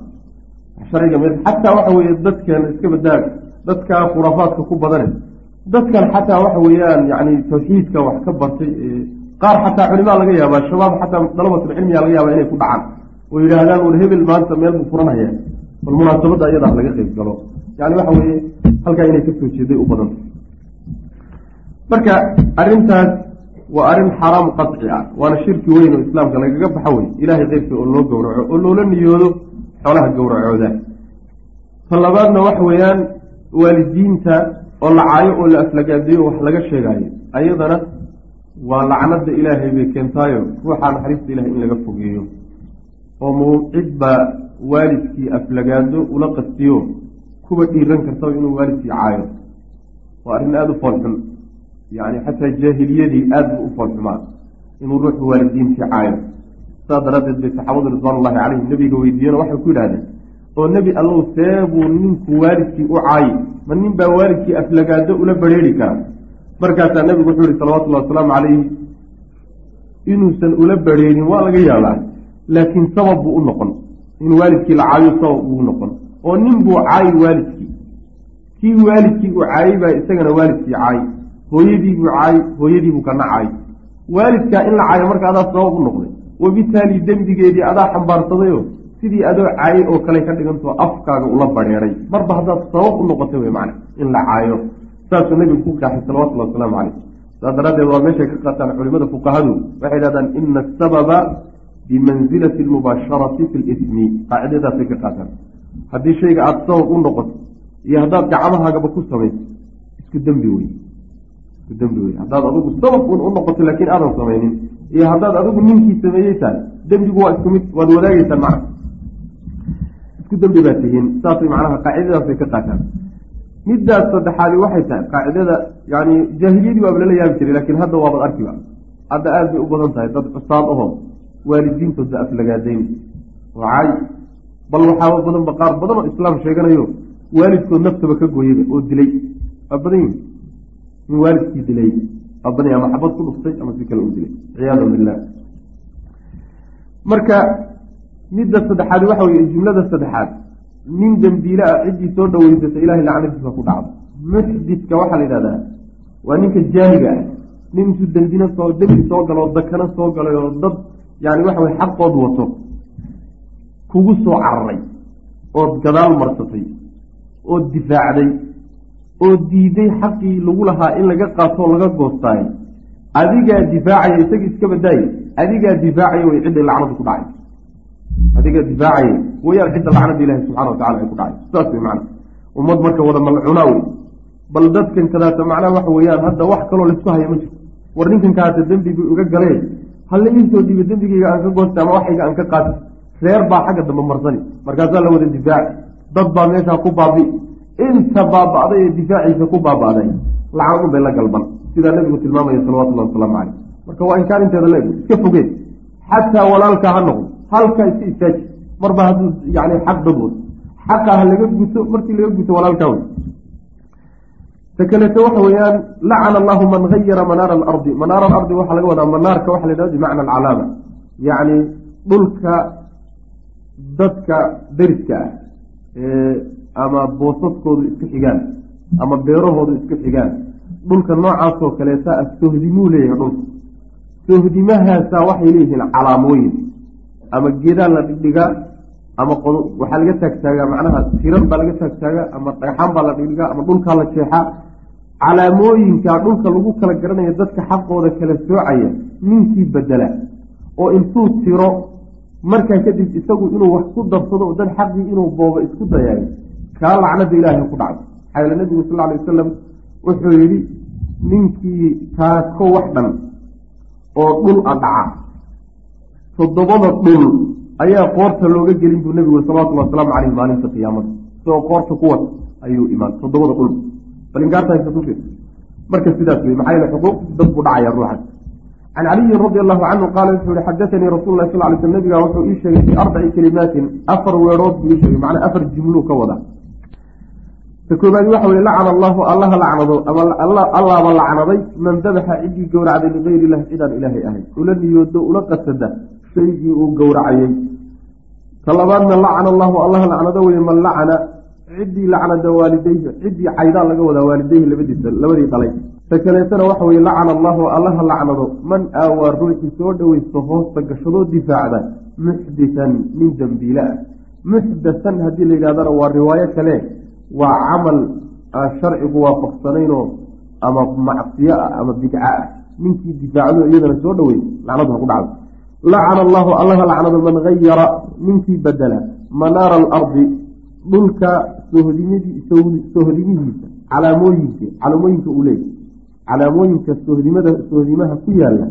sharciga meel xataa waxa weeye dadkeena iska badaag dadkaa khuraafaadka ku badane. Dadkan xataa waxa weeyaan yani tawxiidka wax ka bartay qaar xataa culimaa laga yaabaa shabaab xataa dalabatul cilmiga laga yaaba inay ku dhacaan. Oo yidhaahdaan war hebel maanta meel buu furanaya bal munaasabadda ayadaa laga qeyb galo. Yani waxa weeye halkaa inay ka soo jeeday u badanta marka arrintaas waa arrin xaraam qaci ah. Waana shirki weyn oo islaamka lagaga baxa wey ilahay keyrka oo loo gowraco oo loola niyoodo xoolaha gowracooda. Ta labaadna waxa weeyaan waalidiinta oo la caayo oo la aflagaadeeyo wax laga sheegaayo. Ayadana waa lacnada ilaahay bay keentaayo. Ruuxaa naxariista ilahay in laga fogeeyo. Oo mawcid baa waalidkii aflagaado ula qastiyo kuba dhiiran kartaba inuu waalidkii caayo. Waa arrin aada u foolxun. Yani xataa jaahiliyadii aada buu u foolxumaa inuu ruuxu waalidiintii caayo. Saas daraaddeed bay saxaabadu ridwaanullahi calayhim nebiga weydiiyeen waxay ku yidhahdeen oo nebi allow see buu ninku waalidkii u caayi. Ma nin baa waalidkii aflagaado ula bareeri kara markaasaa nebigu wuxuu yihi salawatullahi wasalaamu calayhi. Inuusan ula bareerin waa laga yaabaa laakiin sabab buu u noqon. In waalidkii la caayo sabab ugu noqon. Oo nin buu caayi waalidkii. Kii waalidkii uu caayey baa isagana waalidkii caayi. Hooyadiibuu caayi hooyadiibuu kana caayi. Waalidkaa in la caayo marka adaa sabab u noqday. Wabitaali dembigeedii adaa xambaarsadayo sidii adoo caayey oo kale ka dhigantoo afkaaga ula bareeray marba haddaad sabab u noqotay wey macna in la caayo saasuu nebigu ku kaaxay salawatullhi wasalaamu caleyh saas daraaddeed waa meeshay ka qaataan culimada fuqahadu waxay dhahdaan ina asababa bimansilati almubaasharati fi lismi qaacidadaasay ka qaataan. Haddii shayga aada sabab u noqoto iyo haddaad gacmahaagaba ku samayso isku dembi wey isku dembi wey haddaad adigu sabab u noqoto laakiin aadan samaynin. Iyo haddaad adigu ninkii sameeyey tahay dembigu waa isku mid waad wadaagaysaan macna. Isku dembi baa tihiin. Saasay macnaha qaacidadaasay ka qaataan middaas saddexaadi waxay tahay qaacidada yani jaahiliyadii waaba lala yaabi jiray laakiin hadda waabad arkiba hadda aada bay u badan tahay dad cusaad ahoo waalidiintooda aflagaadayn waacay bal waxaaba badanba qaar badan oo islaam sheeganayo waalidkood naftaba ka gooyaba oo dilay. Waa badan yihiin in waalidkii dilay waa badan ama xabad ku dhuftay ama si kale u dilay. Ciyaadu billah marka midda saddexaad waxa weye jumlada saddexaad nin dembiile ah ciddii soo dhaweysata ilahay lacnadiisa ku dhacdo. Muxdidka waxaa la yidhahdaa waa ninka jaaniga ah. Nin intuu dembina soo dembi soo galo oo dakana soo galay oo dad yani waxa weye xaqood wato. Kugu soo cararay ood gadaal marsatay ood difaacday oo diiday xaqii lagu lahaa in laga qaatoo laga goostaayo adigaa difaacaya isaga iska badaaya adigaa difaacaya way cidday lacnadu ku dhacay adigaa difaacaya wayaan cidda lacnada ilahi subxana watacala ay ku dhacay. Saas wey macana ummad marka wada malcunaa wey bal dadkan kadaata macnaha waxa weeyaan hadda wax kaloo la isku haya ma jirto. War ninkan kaata dembigii uga galee halla iisoo dhiiba dembigeyga aan ka goosta ama waxayga aan ka qaati reer baa xagga dambe marsani. Markaasaa la wada difaaci dad baa meeshaa ku baabi. Inta baaba'day ee difaaciisa ku baaba'day lacnadun bay la galban. Sidaa nabigu tilmaamaya salawatullahi wasalaamu caleyh marka waa inkaarinteeda leeg iska fogeen. Xataa walaalkaa ha noqdo halkaa iska istaaji marba hadduu yani xaq wado xaqa ha laga guto markii laga guto walaalkaa wey. Ta kaleeto waxa weeyaan lacana allahu man gayara manaara alardi. Manaara alardi waxaa laga wadaa manaarka waxa la yidhahda bimacna alcalaama. Yacni dhulka dadka deriska ah ee ama boosaskoodu isku xigaan ama beerahoodu isku xigaan. Dhulka noocaasoo kaleeta ah sohdimuu leeyahay dhulka. Sohdimahaasaa waxay leeyihiin calaamooyin ama geedaa la dhigdhigaa ama waxaa laga taagtaagaa macnaha tiran baa laga taagtaagaa ama dhagxaan baa la dhigdhigaa ama dhulkaa la jeexaa. Calaamooyinkaa dhulka lagu kala garanayo dadka xaqooda kala soocaya ninkii bedela oo intuu tiro markaa kadib isagu inuu wax ku darsado dad xaqii inuu boobo isku dayaayo kaa lacnada ilaahay ku dhacdo. Maxaa yeele nabigu sal alay wasalam wuxuu yidhi ninkii taako wax dhan oo dhul a dhaca toddobada dhul ayaa qoorta looga gelin buu nebigu salawatulli wasalaamu caleyh maalinta qiyaamada. Isagoo qoorta ku wata ayuu imaan toddobada dhul. Balingaartahaysatufi marka sidaas wey maxaa yeele xuquuq dad buu dhacaya ruuxan can caliyin radi allahu canhu qaala wuxuu yihi xadaanii rasul lah sal ly sl nabiga wuxuu ii sheegay fii arbaci kelimaatin afar weedhood buu ii sheegay macnaa afar jimluu ka wadaa. Ta koobaad waxa weye lacana allahu allaha lacnado ama allaaba lacnaday man dabaxa ciddii gowracday ligayri illahi cidaan ilaahay ahay ula niyoodo ula qasada shaygii uu gowracayey ta labaadna lacana allahu allaha lacnado weye man lacana ciddii lacnada waalideyhi ciddii caydaan laga wadaa waalideyhi labadiisa labadii dhalay ta kaleetana waxa weye lacana allahu allaha lacnado man aawaa ruuxii soo dhoweysto hoosta gashadoo difaacda muxditan nin dembiile ah muxdathan haddii la yidhahdana waa riwaayo kale waa camal aan sharcigu waafaqsanaynoo ama macsiyo ah ama bidca ah. Ninkii difaacdo iyadana soo dhowey lacnadu ha ku dhacdo lacana allahu allaha lacnado man hayara ninkii bedela manaara alardi dhulka sohdimihiisa calaamooyinka calaamooyinka uu leeyahy calaamooyinka sohdimada sohdimaha ku yaalla